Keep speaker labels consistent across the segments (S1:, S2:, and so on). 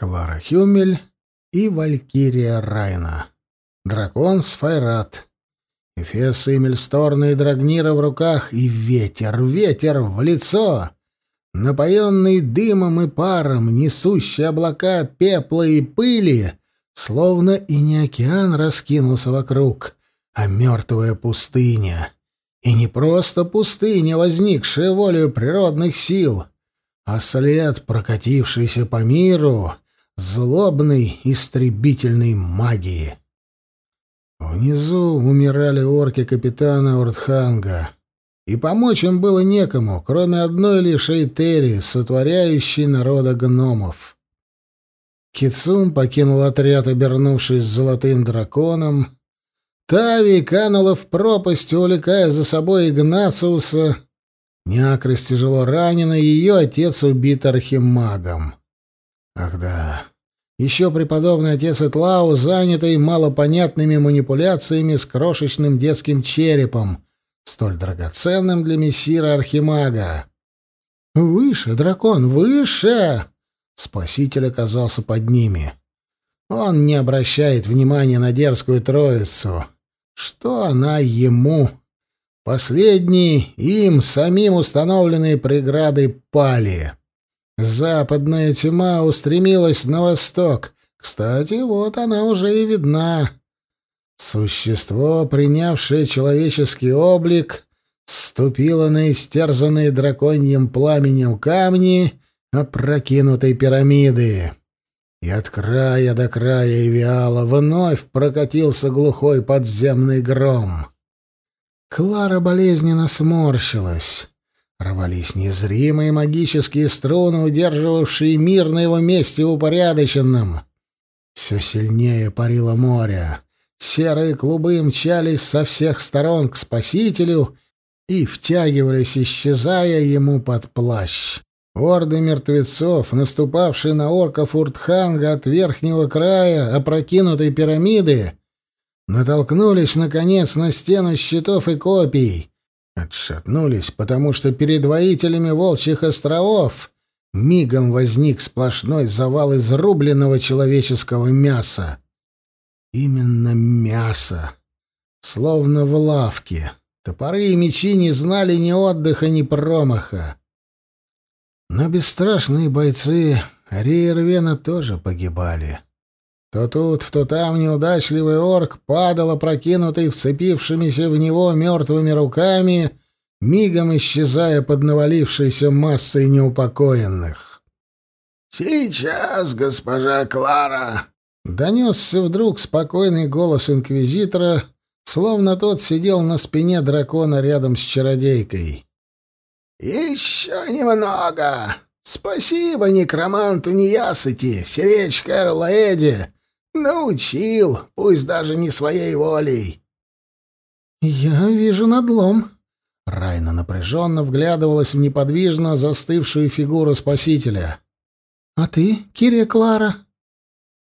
S1: Клара Хюмель и Валькирия Райна. Дракон Сфайрат. Эфес Имельсторна и Драгнира в руках, и ветер, ветер в лицо. Напоенный дымом и паром, несущие облака пепла и пыли, словно и не океан раскинулся вокруг, а мертвая пустыня. И не просто пустыня, возникшая волею природных сил, а след, прокатившийся по миру, злобной истребительной магии. Внизу умирали орки капитана Уртханга, и помочь им было некому, кроме одной лишь Эйтери, сотворяющей народа гномов. Кицум покинул отряд, обернувшись золотым драконом. Тави канула в пропасть, увлекая за собой Игнациуса. Неакрос тяжело ранена, ее отец убит архимагом. Ах да, еще преподобный отец Этлау, занятый малопонятными манипуляциями с крошечным детским черепом, столь драгоценным для мессира Архимага. «Выше, дракон, выше!» Спаситель оказался под ними. Он не обращает внимания на дерзкую троицу. Что она ему? Последние, им самим установленные преграды пали. Западная тьма устремилась на восток. Кстати, вот она уже и видна. Существо, принявшее человеческий облик, ступило на истерзанные драконьим пламенем камни опрокинутой пирамиды. И от края до края Эвиала вновь прокатился глухой подземный гром. Клара болезненно сморщилась. Рвались незримые магические струны, удерживавшие мир на его месте упорядоченным. Все сильнее парило море. Серые клубы мчались со всех сторон к спасителю и втягивались, исчезая ему под плащ. Орды мертвецов, наступавшие на орков Уртханга от верхнего края опрокинутой пирамиды, натолкнулись, наконец, на стену щитов и копий, Отшатнулись, потому что перед воителями Волчьих островов мигом возник сплошной завал изрубленного человеческого мяса. Именно мясо. Словно в лавке. Топоры и мечи не знали ни отдыха, ни промаха. Но бесстрашные бойцы Риервена тоже погибали. То тут, то там неудачливый орк падал, опрокинутый вцепившимися в него мертвыми руками, мигом исчезая под навалившейся массой неупокоенных.
S2: «Сейчас, госпожа Клара!»
S1: — донесся вдруг спокойный голос инквизитора, словно тот сидел на спине дракона рядом с чародейкой.
S2: «Еще немного! Спасибо некроманту Неясыти, Серечка Эрлаэде, Научил, пусть даже не своей волей.
S1: Я вижу надлом. Райна напряженно вглядывалась в неподвижно застывшую фигуру спасителя. А ты, Кирия Клара?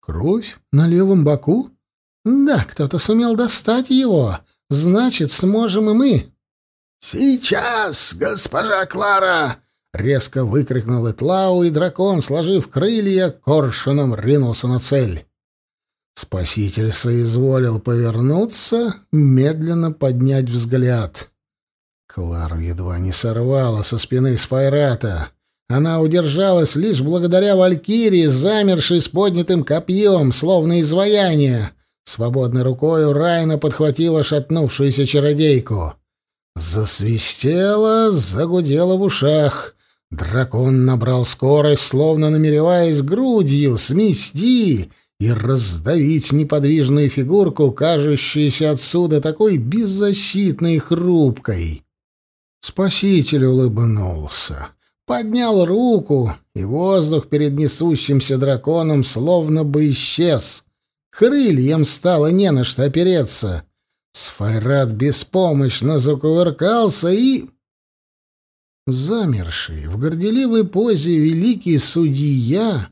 S1: Кровь на левом боку? Да, кто-то сумел достать его. Значит, сможем и мы.
S2: Сейчас, госпожа Клара!
S1: Резко выкрикнул Этлау, и дракон, сложив крылья, коршуном ринулся на цель. Спаситель соизволил повернуться, медленно поднять взгляд. Клару едва не сорвала со спины Сфайрата. Она удержалась лишь благодаря Валькирии, замершей с поднятым копьем, словно изваяние. Свободной рукой Райна подхватила шатнувшуюся чародейку. Засвистело, загудело в ушах. Дракон набрал скорость, словно намереваясь грудью смести и раздавить неподвижную фигурку, кажущуюся отсюда такой беззащитной и хрупкой. Спаситель улыбнулся, поднял руку, и воздух перед несущимся драконом словно бы исчез. Крыльям стало не на что опереться. Сфайрат беспомощно закувыркался и... Замерший в горделивой позе великий судья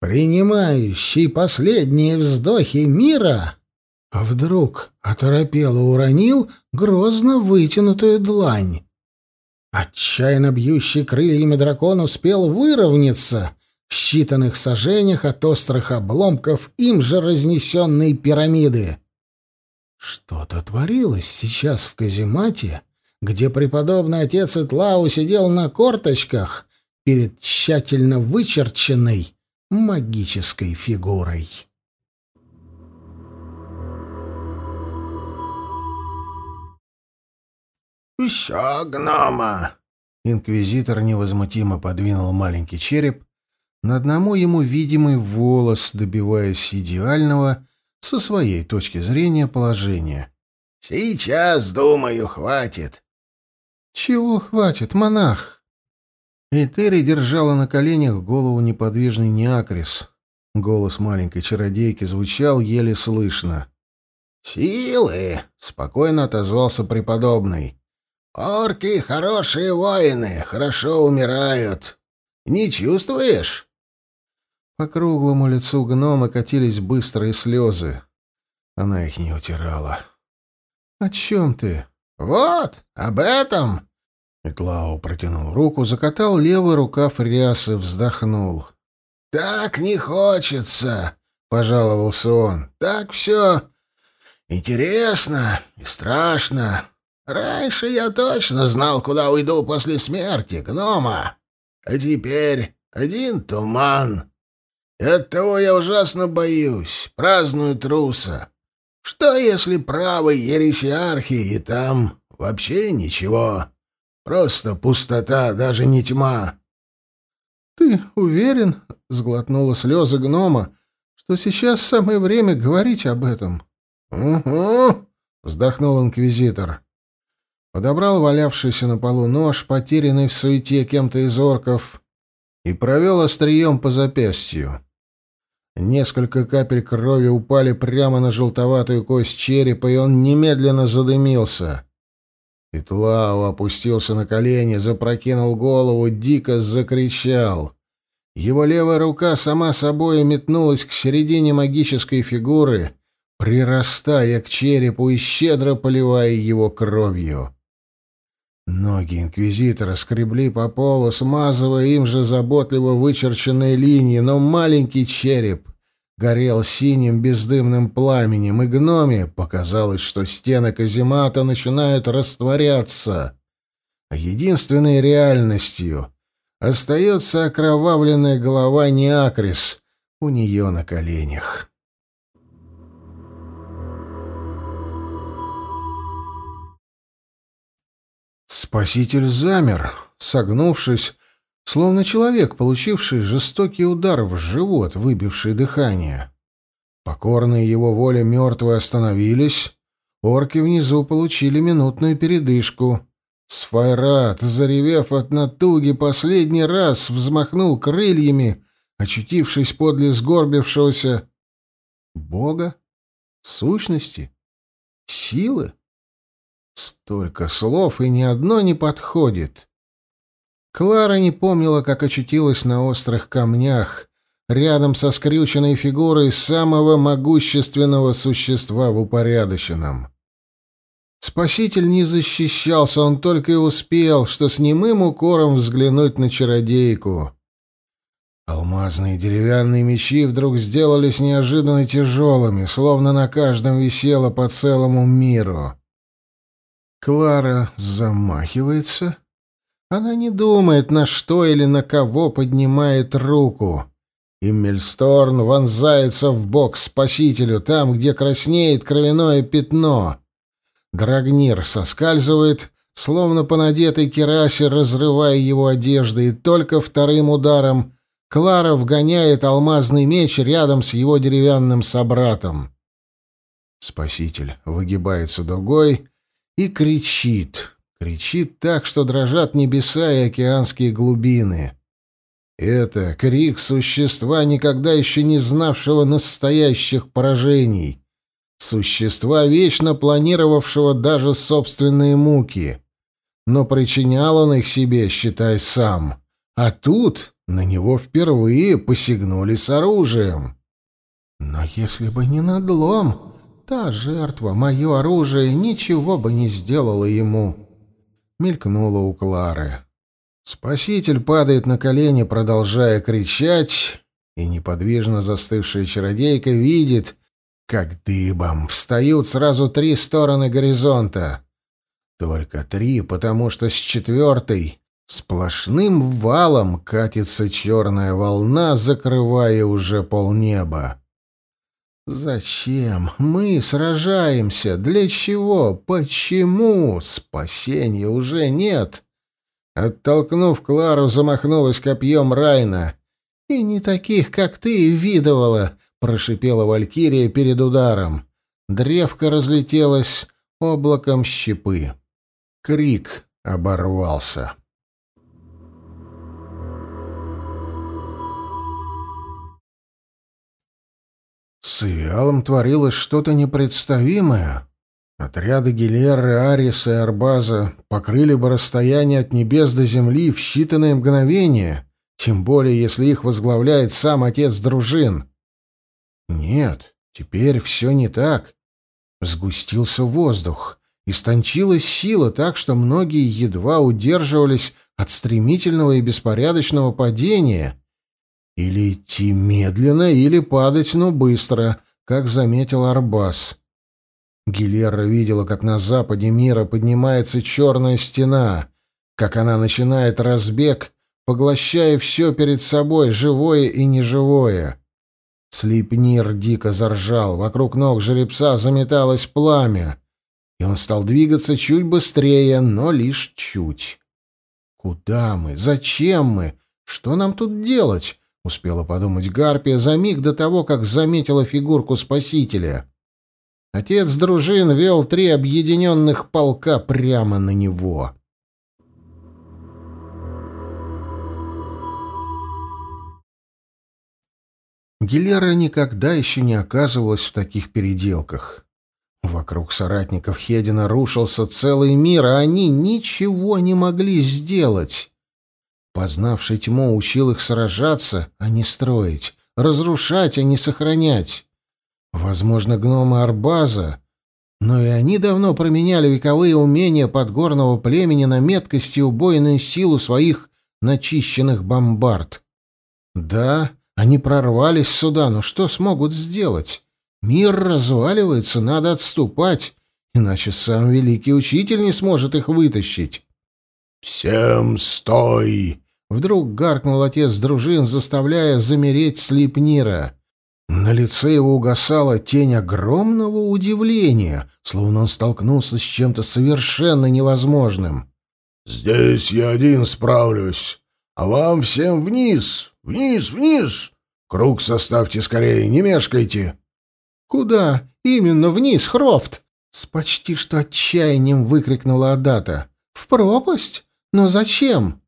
S1: принимающий последние вздохи мира, а вдруг оторопело уронил грозно вытянутую длань. Отчаянно бьющий крыльями дракон успел выровняться, в считанных сажениях от острых обломков им же разнесенной пирамиды. Что-то творилось сейчас в каземате, где преподобный отец Итлау сидел на корточках перед тщательно вычерченной магической фигурой.
S2: «Еще гнома!»
S1: Инквизитор невозмутимо подвинул маленький череп, на одному ему видимый волос, добиваясь идеального, со своей точки зрения, положения.
S2: «Сейчас, думаю, хватит».
S1: «Чего хватит, монах?» Этери держала на коленях голову неподвижный Неакрис. Голос маленькой чародейки звучал еле слышно.
S2: «Силы!» — спокойно отозвался преподобный. «Орки — хорошие воины, хорошо умирают. Не чувствуешь?»
S1: По круглому лицу гнома катились быстрые слезы. Она их не утирала. «О чем ты?»
S2: «Вот, об этом!»
S1: Эклау протянул руку, закатал левый рукав рясы, вздохнул.
S2: «Так не хочется!» — пожаловался он. «Так все интересно и страшно. Раньше я точно знал, куда уйду после смерти, гнома. А теперь один туман. И оттого я ужасно боюсь, праздную труса. Что, если правый ересиархи, и там вообще ничего? Просто пустота, даже не тьма.
S1: — Ты уверен, — сглотнула слезы гнома, — что сейчас самое время говорить об этом?
S2: — Угу, — вздохнул инквизитор.
S1: Подобрал валявшийся на полу нож, потерянный в суете кем-то из орков, и провел острием по запястью. Несколько капель крови упали прямо на желтоватую кость черепа, и он немедленно задымился. Итлау опустился на колени, запрокинул голову, дико закричал. Его левая рука сама собой метнулась к середине магической фигуры, прирастая к черепу и щедро поливая его кровью. Ноги инквизитора скребли по полу, смазывая им же заботливо вычерченные линии, но маленький череп горел синим бездымным пламенем, и гноме показалось, что стены каземата начинают растворяться. А единственной реальностью остается окровавленная голова Неакрис у нее на коленях. Спаситель замер, согнувшись, словно человек, получивший жестокий удар в живот, выбивший дыхание. Покорные его воле мертвые остановились, орки внизу получили минутную передышку. Сфайрат, заревев от натуги, последний раз взмахнул крыльями, очутившись подле сгорбившегося бога, сущности, силы. Столько слов, и ни одно не подходит. Клара не помнила, как очутилась на острых камнях, рядом со скрюченной фигурой самого могущественного существа в упорядоченном. Спаситель не защищался, он только и успел, что с немым укором взглянуть на чародейку. Алмазные деревянные мечи вдруг сделались неожиданно тяжелыми, словно на каждом висело по целому миру. Клара замахивается. Она не думает, на что или на кого поднимает руку. И Мельсторн вонзается в бок спасителю, там, где краснеет кровяное пятно. Драгнир соскальзывает, словно по надетой керасе, разрывая его одежды, и только вторым ударом Клара вгоняет алмазный меч рядом с его деревянным собратом. Спаситель выгибается дугой и кричит. Кричит так, что дрожат небеса и океанские глубины. Это крик существа, никогда еще не знавшего настоящих поражений. Существа, вечно планировавшего даже собственные муки. Но причинял он их себе, считай, сам. А тут на него впервые посягнули с оружием. Но если бы не надлом, Та жертва, мое оружие, ничего бы не сделала ему. Мелькнуло у Клары. Спаситель падает на колени, продолжая кричать, и неподвижно застывшая чародейка видит, как дыбом встают сразу три стороны горизонта. Только три, потому что с четвертой сплошным валом катится черная волна, закрывая уже полнеба. Зачем? Мы сражаемся. Для чего? Почему? Спасения уже нет. Оттолкнув Клару, замахнулась копьем Райна. «И не таких, как ты, видывала!» — прошипела Валькирия перед ударом. Древко разлетелось облаком щепы. Крик оборвался. С Ивиалом творилось что-то непредставимое. Отряды Гилеры, Ариса и Арбаза покрыли бы расстояние от небес до земли в считанные мгновения, тем более если их возглавляет сам отец дружин. Нет, теперь все не так. Сгустился воздух, истончилась сила так, что многие едва удерживались от стремительного и беспорядочного падения. Или идти медленно, или падать, но быстро, как заметил Арбаз. Гилера видела, как на западе мира поднимается черная стена, как она начинает разбег, поглощая все перед собой, живое и неживое. Слепнир дико заржал, вокруг ног жеребца заметалось пламя, и он стал двигаться чуть быстрее, но лишь чуть. «Куда мы? Зачем мы? Что нам тут делать?» — успела подумать Гарпия за миг до того, как заметила фигурку спасителя. Отец дружин вел три объединенных полка прямо на него. Гилера никогда еще не оказывалась в таких переделках. Вокруг соратников Хедина рушился целый мир, а они ничего не могли сделать. Познавший тьму учил их сражаться, а не строить, разрушать, а не сохранять. Возможно, гномы Арбаза, но и они давно променяли вековые умения подгорного племени на меткость и убойную силу своих начищенных бомбард. Да, они прорвались сюда, но что смогут сделать? Мир разваливается, надо отступать, иначе сам великий учитель не сможет их вытащить.
S2: «Всем стой!»
S1: — вдруг гаркнул отец дружин, заставляя замереть Слипнира. На лице его угасала тень огромного удивления, словно он столкнулся с чем-то совершенно невозможным.
S2: «Здесь я один справлюсь, а вам всем вниз, вниз, вниз! Круг составьте скорее, не мешкайте!»
S1: «Куда? Именно вниз, Хрофт!» С почти что отчаянием выкрикнула Адата. «В пропасть? Но зачем?»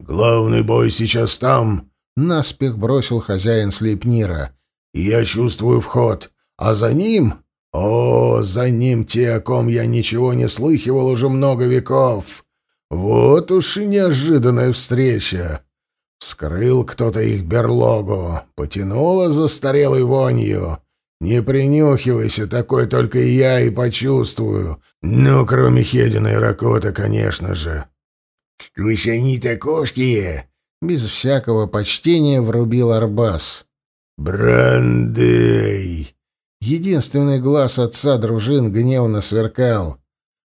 S2: «Главный бой сейчас там!»
S1: — наспех бросил хозяин Слепнира.
S2: Я чувствую вход, а за ним... О, за ним те, о ком я ничего не слыхивал уже много веков. Вот уж и неожиданная встреча. Вскрыл кто-то их берлогу, потянуло застарелой вонью. Не принюхивайся, такой только я и почувствую. Ну, кроме Хедина и Ракота, конечно же. — Вы они таковские?
S1: — без всякого почтения врубил Арбас.
S2: «Брандей!»
S1: Единственный глаз отца дружин гневно сверкал.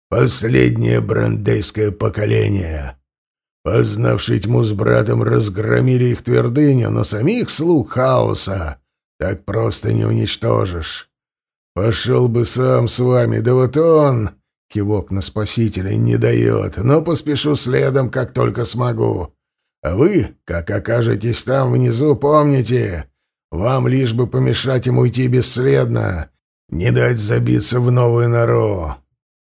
S2: «Последнее брандейское поколение!» Познавший тьму с братом, разгромили их твердыню, но самих слуг хаоса так просто не уничтожишь. Пошел бы сам с вами, да вот он, кивок на спасителя, не дает, но поспешу следом, как только смогу. А вы, как окажетесь там внизу, помните, вам лишь бы помешать ему уйти бесследно, не дать забиться в новую нору.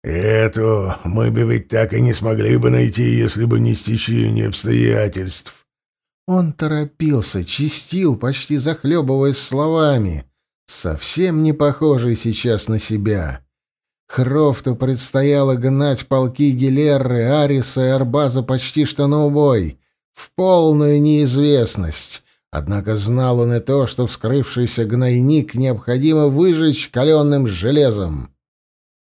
S2: Эту мы бы ведь так и не смогли бы найти, если бы не стечение обстоятельств».
S1: Он торопился, чистил, почти захлебываясь словами, совсем не похожий сейчас на себя. Хрофту предстояло гнать полки Гилерры, Ариса и Арбаза почти что на убой, в полную неизвестность. Однако знал он и то, что вскрывшийся гнойник необходимо выжечь каленым железом.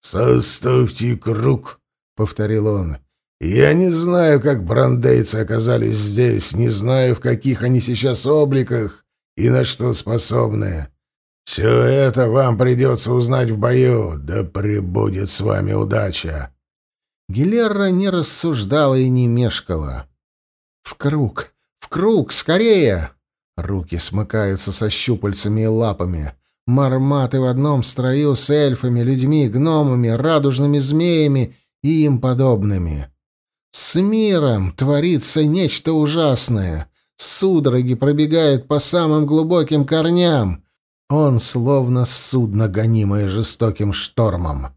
S2: «Составьте круг», — повторил он. Я не знаю, как брандейцы оказались здесь, не знаю, в каких они сейчас обликах и на что способны. Все это вам придется узнать в бою, да пребудет с вами удача.
S1: Гилерра не рассуждала и не мешкала. «В круг! В круг! Скорее!» Руки смыкаются со щупальцами и лапами. Марматы в одном строю с эльфами, людьми, гномами, радужными змеями и им подобными. С миром творится нечто ужасное. Судороги пробегают по самым глубоким корням. Он словно судно, гонимое жестоким штормом.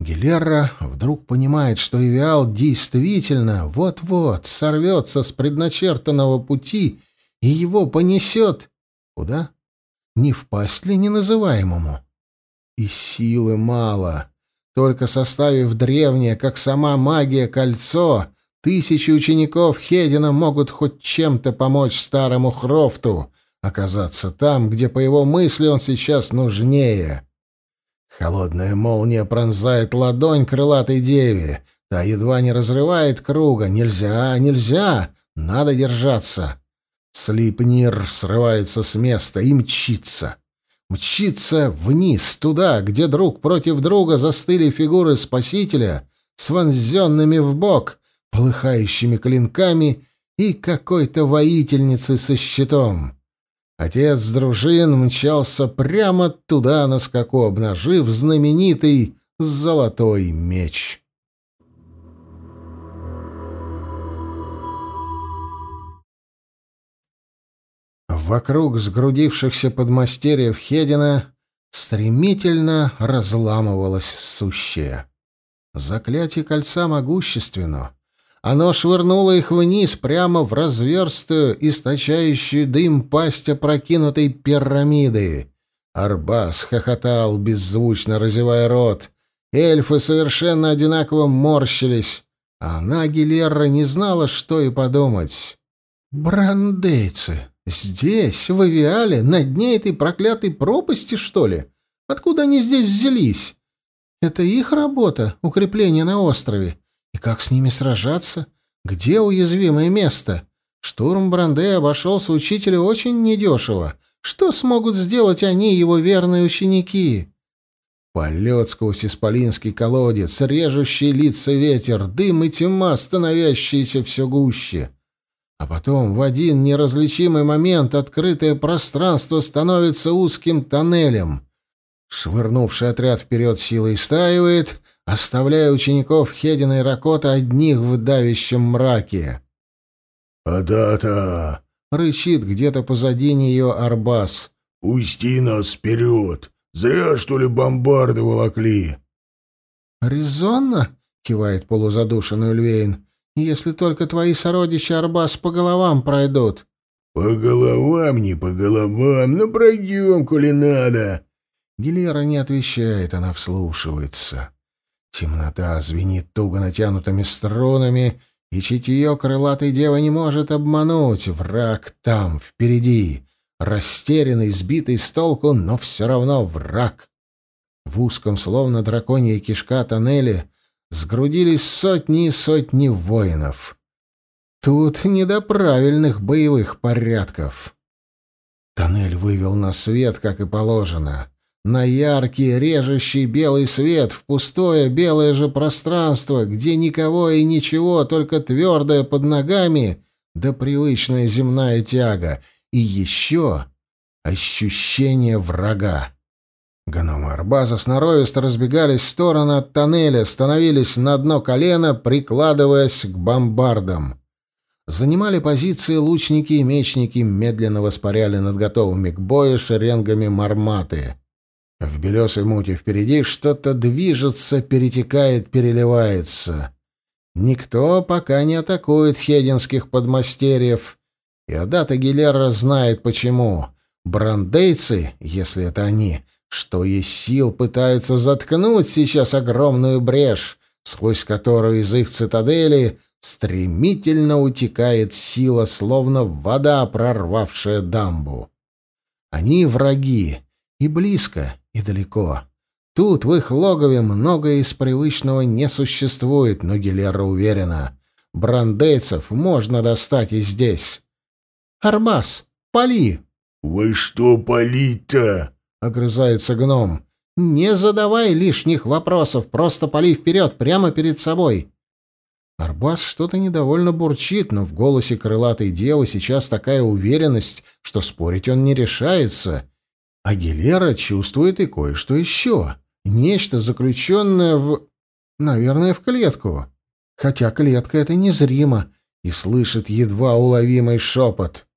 S1: Гилерра вдруг понимает, что Ивиал действительно вот-вот сорвется с предначертанного пути и его понесет... Куда? Не впасть ли неназываемому? И силы мало. Только составив древнее, как сама магия, кольцо, тысячи учеников Хедина могут хоть чем-то помочь старому Хрофту оказаться там, где, по его мысли, он сейчас нужнее. Холодная молния пронзает ладонь крылатой деве. Та едва не разрывает круга. Нельзя, нельзя! Надо держаться. Слипнир срывается с места и мчится. Мчится вниз, туда, где друг против друга застыли фигуры спасителя с вонзенными в бок, полыхающими клинками и какой-то воительницы со щитом. Отец дружин мчался прямо туда на скаку, обнажив знаменитый золотой меч. Вокруг сгрудившихся подмастерьев Хедина стремительно разламывалось сущее. Заклятие кольца могущественно, оно швырнуло их вниз, прямо в разверстую, источающую дым пасть опрокинутой пирамиды. Арбас хохотал, беззвучно разевая рот. Эльфы совершенно одинаково морщились, а она, Гилерра, не знала, что и подумать. «Брандейцы! Здесь, в Авиале, на дне этой проклятой пропасти, что ли? Откуда они здесь взялись? Это их работа, укрепление на острове. И как с ними сражаться? Где уязвимое место? Штурм Бранде обошелся учителю очень недешево. Что смогут сделать они, его верные ученики? Полет сквозь исполинский колодец, режущий лица ветер, дым и тьма, становящиеся все гуще. А потом в один неразличимый момент открытое пространство становится узким тоннелем. Швырнувший отряд вперед силой стаивает, оставляя учеников Хедина и Ракота одних в давящем мраке.
S2: «А-та-та!»
S1: — рычит где-то позади нее Арбас.
S2: «Пусти нас вперед! Зря, что ли, бомбарды волокли!»
S1: «Резонно?» — кивает полузадушенный Ульвейн. «Если только твои сородичи Арбас по головам пройдут».
S2: «По головам, не по головам, но пройдем, коли надо!»
S1: Гилера не отвечает, она вслушивается. Темнота звенит туго натянутыми струнами, и чутье крылатой девы не может обмануть. Враг там, впереди, растерянный, сбитый с толку, но все равно враг. В узком, словно драконья кишка тоннеле, сгрудились сотни и сотни воинов. Тут не до правильных боевых порядков. Тоннель вывел на свет, как и положено на яркий, режущий белый свет, в пустое белое же пространство, где никого и ничего, только твердое под ногами, да привычная земная тяга, и еще ощущение врага. Гномы Арбаза сноровисто разбегались в стороны от тоннеля, становились на дно колено, прикладываясь к бомбардам. Занимали позиции лучники и мечники, медленно воспаряли над готовыми к бою шеренгами марматы. В белесой муте впереди что-то движется, перетекает, переливается. Никто пока не атакует хединских подмастерьев. И Адата Гилера знает почему. Брандейцы, если это они, что есть сил, пытаются заткнуть сейчас огромную брешь, сквозь которую из их цитадели стремительно утекает сила, словно вода, прорвавшая дамбу. Они враги, и близко, и далеко. Тут, в их логове, многое из привычного не существует, но Гилера уверена. Брандейцев можно достать и здесь. «Арбас, пали!»
S2: «Вы что палить-то?»
S1: — огрызается гном. «Не задавай лишних вопросов, просто пали вперед, прямо перед собой». Арбас что-то недовольно бурчит, но в голосе крылатой девы сейчас такая уверенность, что спорить он не решается. А Гилера чувствует и кое-что еще. Нечто, заключенное в... наверное, в клетку. Хотя клетка — это незримо, и слышит едва уловимый шепот.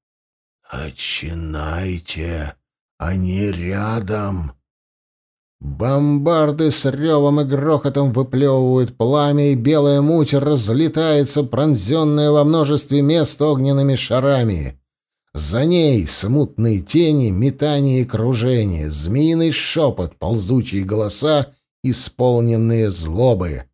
S2: «Очинайте, они рядом!»
S1: Бомбарды с ревом и грохотом выплевывают пламя, и белая муть разлетается, пронзенная во множестве мест огненными шарами. За ней смутные тени, метания и кружения, змеиный шепот, ползучие голоса, исполненные злобы.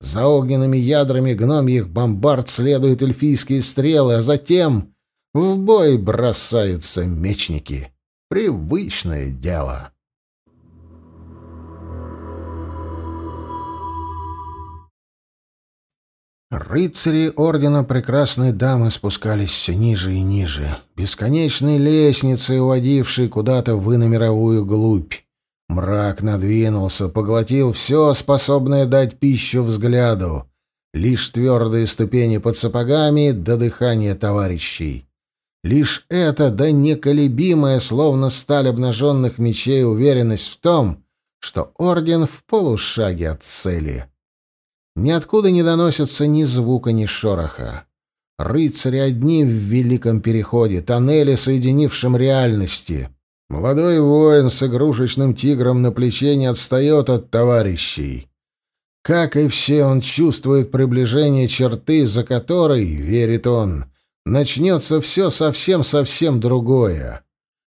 S1: За огненными ядрами гномьих бомбард следуют эльфийские стрелы, а затем в бой бросаются мечники. Привычное дело. Рыцари Ордена Прекрасной Дамы спускались все ниже и ниже, бесконечной лестницей, уводившей куда-то в иномировую глубь. Мрак надвинулся, поглотил все, способное дать пищу взгляду. Лишь твердые ступени под сапогами до дыхания товарищей. Лишь это, да неколебимая, словно сталь обнаженных мечей, уверенность в том, что Орден в полушаге от цели. Ниоткуда не доносится ни звука, ни шороха. Рыцари одни в великом переходе, тоннеле, соединившем реальности. Молодой воин с игрушечным тигром на плече не отстает от товарищей. Как и все, он чувствует приближение черты, за которой, верит он, начнется все совсем-совсем другое.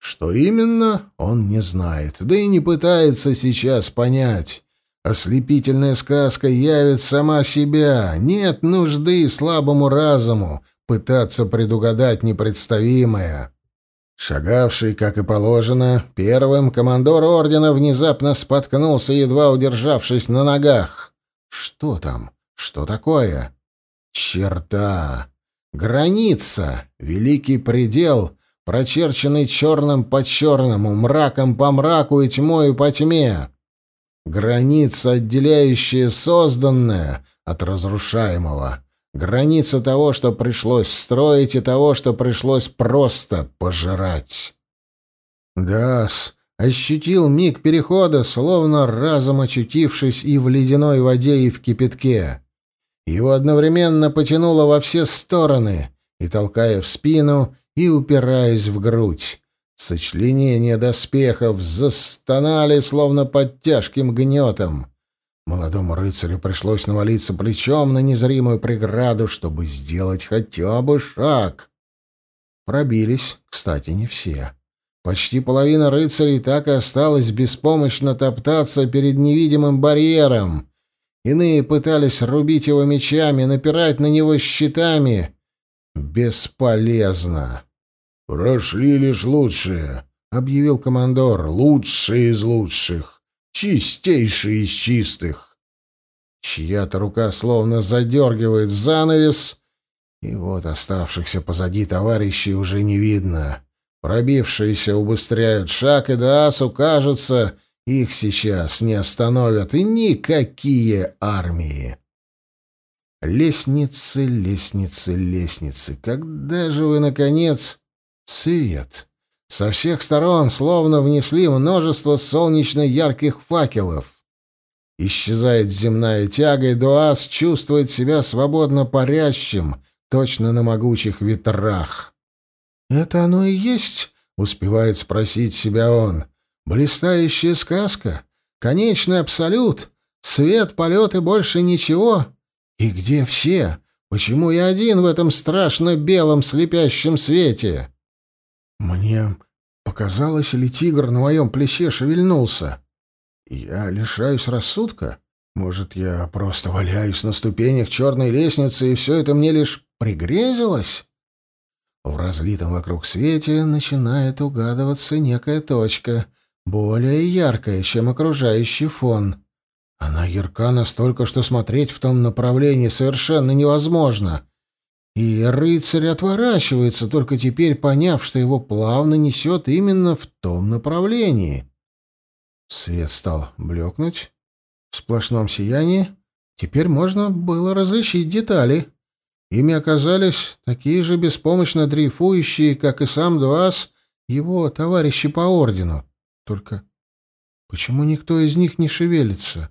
S1: Что именно, он не знает, да и не пытается сейчас понять. Ослепительная сказка явит сама себя. Нет нужды слабому разуму пытаться предугадать непредставимое. Шагавший, как и положено, первым командор ордена внезапно споткнулся, едва удержавшись на ногах. Что там? Что такое? Черта! Граница! Великий предел, прочерченный черным по черному, мраком по мраку и тьмой по тьме. Граница, отделяющая созданное от разрушаемого. Граница того, что пришлось строить, и того, что пришлось просто пожирать. Дас ощутил миг перехода, словно разом очутившись и в ледяной воде, и в кипятке. Его одновременно потянуло во все стороны, и толкая в спину, и упираясь в грудь. Сочленения доспехов застонали, словно под тяжким гнетом. Молодому рыцарю пришлось навалиться плечом на незримую преграду, чтобы сделать хотя бы шаг. Пробились, кстати, не все. Почти половина рыцарей так и осталась беспомощно топтаться перед невидимым барьером. Иные пытались рубить его мечами, напирать на него щитами. Бесполезно.
S2: «Прошли лишь лучшие», — объявил командор. «Лучшие из лучших, чистейшие из чистых».
S1: Чья-то рука словно задергивает занавес, и вот оставшихся позади товарищей уже не видно. Пробившиеся убыстряют шаг, и Даасу кажется, их сейчас не остановят и никакие армии. Лестницы, лестницы, лестницы. Когда же вы, наконец... Свет. Со всех сторон словно внесли множество солнечно ярких факелов. Исчезает земная тяга, и Дуас чувствует себя свободно парящим, точно на могучих ветрах. «Это оно и есть?» — успевает спросить себя он. «Блистающая сказка? Конечный абсолют? Свет, полет и больше ничего? И где все? Почему я один в этом страшно белом слепящем свете?» Мне показалось, ли тигр на моем плече шевельнулся. Я лишаюсь рассудка? Может, я просто валяюсь на ступенях черной лестницы, и все это мне лишь пригрезилось? В разлитом вокруг свете начинает угадываться некая точка. более яркая, чем окружающий фон. Она ярка настолько, что смотреть в том направлении совершенно невозможно. И рыцарь отворачивается, только теперь поняв, что его плавно несет именно в том направлении. Свет стал блекнуть. В сплошном сиянии теперь можно было различить детали. Ими оказались такие же беспомощно дрейфующие, как и сам Дуас, его товарищи по ордену. Только почему никто из них не шевелится?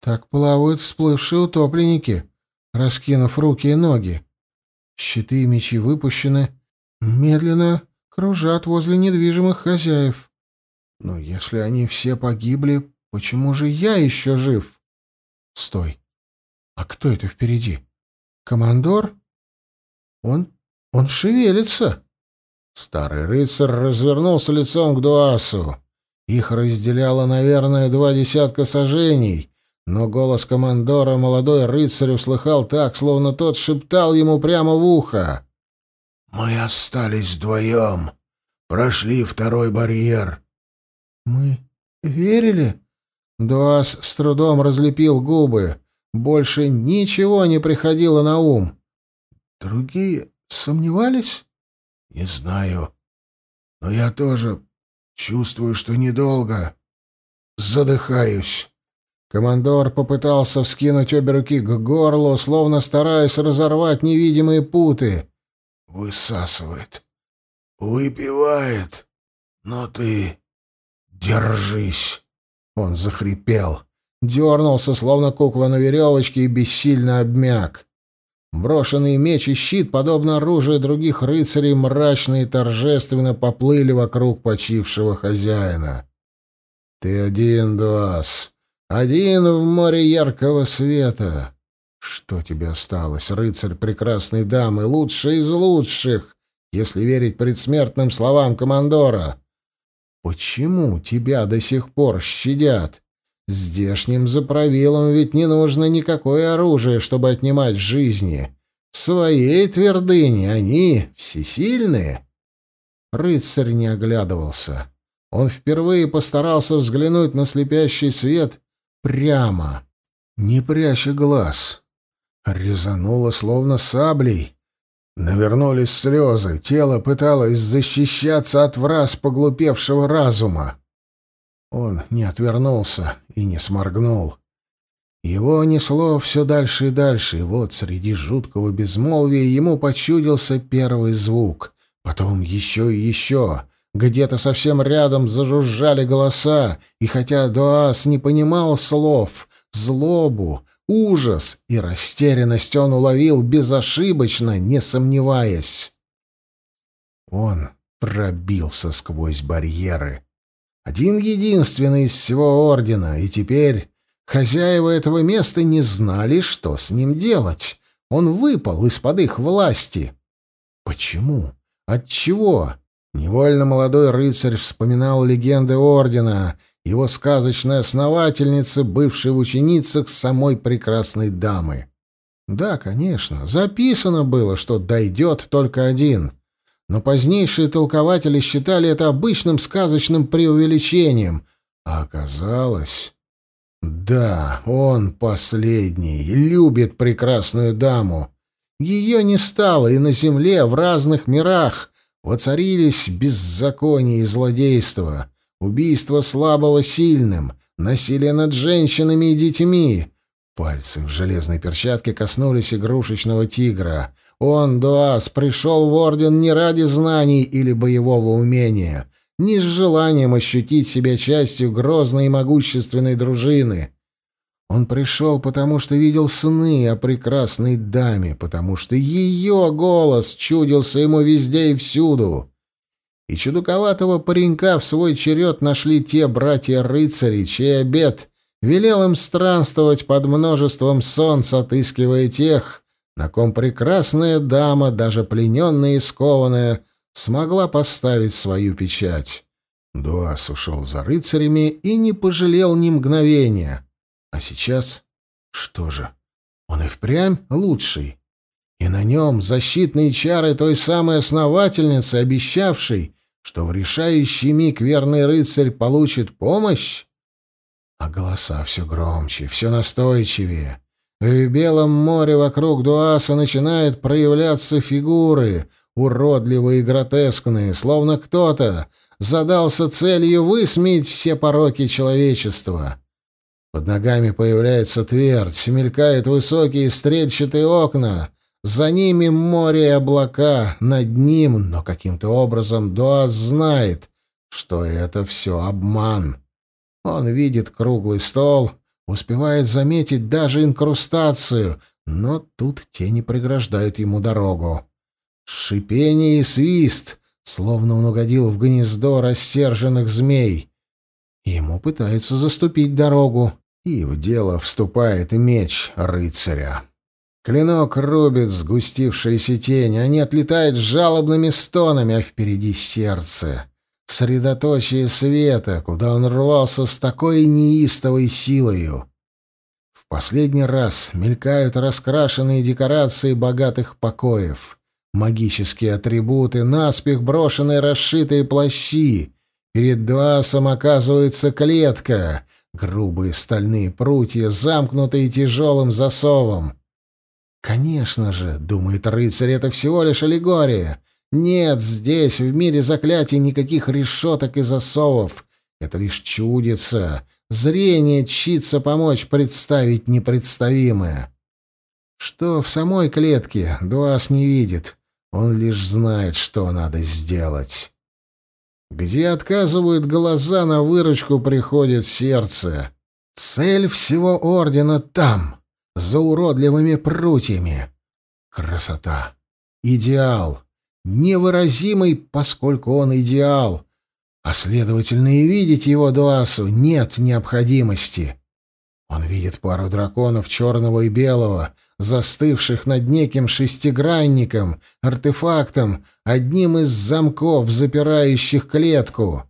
S1: Так плавают всплывшие утопленники, раскинув руки и ноги. Щиты и мечи выпущены, медленно кружат возле недвижимых хозяев. Но если они все погибли, почему же я еще жив? Стой. А кто это впереди? Командор? Он... он шевелится. Старый рыцарь развернулся лицом к Дуасу. Их разделяло, наверное, два десятка сажений, но голос командора молодой рыцарь услыхал так, словно тот шептал ему прямо в ухо.
S2: «Мы остались вдвоем. Прошли второй барьер».
S1: «Мы верили?» Дуас с трудом разлепил губы. Больше ничего не приходило на ум. «Другие сомневались?»
S2: Не знаю. Но я тоже чувствую, что недолго. Задыхаюсь.
S1: Командор попытался вскинуть обе руки к горлу, словно стараясь разорвать невидимые путы.
S2: Высасывает. Выпивает. Но ты держись. Он захрипел. Дернулся, словно кукла на веревочке, и бессильно обмяк. Брошенный меч и щит, подобно оружию других рыцарей, мрачно и торжественно поплыли вокруг почившего хозяина. «Ты один, Дуас, один в море яркого света. Что тебе осталось, рыцарь прекрасной дамы, лучший из лучших, если верить предсмертным словам командора? Почему тебя до сих пор щадят? Здешним заправилам ведь не нужно никакое оружие, чтобы отнимать жизни. В своей твердыне они всесильные. Рыцарь не оглядывался. Он впервые постарался взглянуть на слепящий свет прямо, не пряча глаз. Резануло словно саблей. Навернулись слезы, тело пыталось защищаться от враз поглупевшего разума. Он не отвернулся и не сморгнул. Его несло все дальше и дальше, и вот среди жуткого безмолвия ему почудился первый звук. Потом еще и еще. Где-то совсем рядом зажужжали голоса, и хотя Дуас не понимал слов, злобу, ужас и растерянность он уловил безошибочно, не сомневаясь. Он пробился сквозь барьеры. Один единственный из всего ордена, и теперь хозяева этого места не знали, что с ним делать. Он выпал из-под их власти. Почему? Отчего? Невольно молодой рыцарь вспоминал легенды ордена, его сказочной основательницы, бывшей в ученицах самой прекрасной дамы. Да, конечно, записано было, что дойдет только один — но позднейшие толкователи считали это обычным сказочным преувеличением, а оказалось... Да, он последний, любит прекрасную даму. Ее не стало, и на земле, в разных мирах, воцарились беззаконие и злодейство, убийство слабого сильным, насилие над женщинами и детьми. Пальцы в железной перчатке коснулись игрушечного тигра. Он, Дуас, пришел в Орден не ради знаний или боевого умения, не с желанием ощутить себя частью грозной и могущественной дружины. Он пришел, потому что видел сны о прекрасной даме, потому что ее голос чудился ему везде и всюду. И чудаковатого паренька в свой черед нашли те братья-рыцари, чей обед велел им странствовать под множеством солнц, отыскивая тех, на ком прекрасная дама, даже плененная и скованная, смогла поставить свою печать. Дуас ушел за рыцарями и не пожалел ни мгновения. А сейчас? Что же? Он и впрямь лучший. И на нем защитные чары той самой основательницы, обещавшей
S1: что в решающий миг верный рыцарь получит помощь? А голоса все громче, все настойчивее. В белом море вокруг Дуаса начинают проявляться фигуры, уродливые и гротескные, словно кто-то задался целью высмеять все пороки человечества. Под ногами появляется твердь, мелькают высокие стрельчатые окна, за ними море и облака, над ним, но каким-то образом Дуас знает, что это все обман. Он видит круглый стол, успевает заметить даже инкрустацию, но тут тени преграждают ему дорогу. Шипение и свист, словно он угодил в гнездо рассерженных змей. Ему пытаются заступить дорогу, и в дело вступает меч рыцаря. Клинок рубит сгустившиеся тени, они отлетают жалобными стонами, а впереди сердце. Средоточие света, куда он рвался с такой неистовой силою. В последний раз мелькают раскрашенные декорации богатых покоев, магические атрибуты, наспех брошенные расшитые плащи. Перед Дуасом оказывается клетка — Грубые стальные прутья, замкнутые тяжелым засовом. Конечно же, думает рыцарь, это всего лишь аллегория. Нет здесь, в мире заклятий, никаких решеток и засовов. Это лишь чудится. Зрение чится помочь представить непредставимое. Что в самой клетке Дуас не видит. Он лишь знает, что надо сделать. Где отказывают глаза, на выручку приходит сердце. Цель всего ордена там, за уродливыми прутьями. Красота. Идеал. Невыразимый, поскольку он идеал. А следовательно, и видеть его Дуасу нет необходимости. Он видит пару драконов черного и белого, застывших над неким шестигранником, артефактом, одним из замков, запирающих клетку.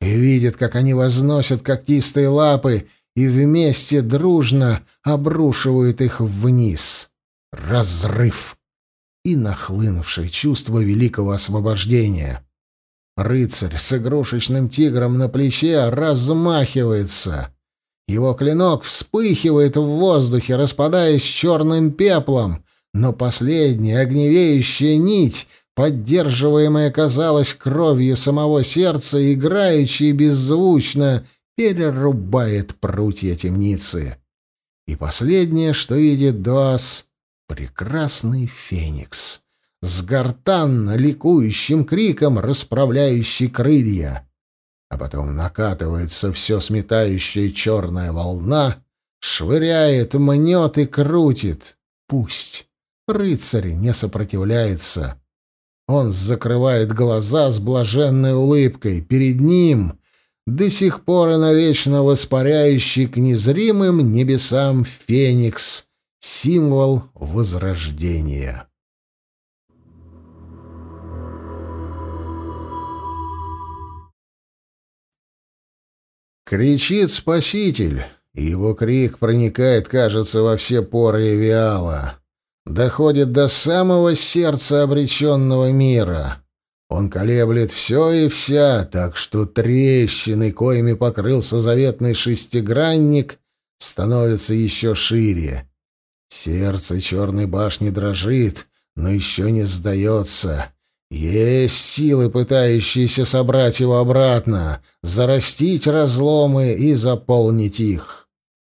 S1: И видит, как они возносят когтистые лапы и вместе дружно обрушивают их вниз. Разрыв! И нахлынувшее чувство великого освобождения. Рыцарь с игрушечным тигром на плече размахивается — его клинок вспыхивает в воздухе, распадаясь черным пеплом, но последняя огневеющая нить, поддерживаемая, казалось, кровью самого сердца, играючи и беззвучно, перерубает прутья темницы. И последнее, что видит Дуас — прекрасный феникс, с гортанно ликующим криком, расправляющий крылья а потом накатывается все сметающая черная волна, швыряет, мнет и крутит. Пусть. Рыцарь не сопротивляется. Он закрывает глаза с блаженной улыбкой. Перед ним до сих пор и навечно воспаряющий к незримым небесам феникс, символ возрождения. Кричит спаситель, и его крик проникает, кажется, во все поры Эвиала. Доходит до самого сердца обреченного мира. Он колеблет все и вся, так что трещины, коими покрылся заветный шестигранник, становятся еще шире. Сердце черной башни дрожит, но еще не сдается. Есть силы, пытающиеся собрать его обратно, зарастить разломы и заполнить их.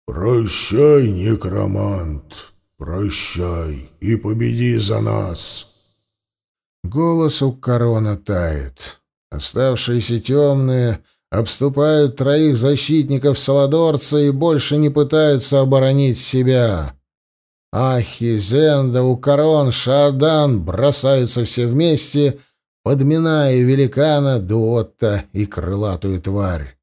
S2: «Прощай, некромант, прощай и победи за нас!»
S1: Голос у корона тает. Оставшиеся темные обступают троих защитников Саладорца и больше не пытаются оборонить себя. Ахи, Зенда, Укарон, Шаадан бросаются все вместе, подминая великана, дуотта и крылатую тварь.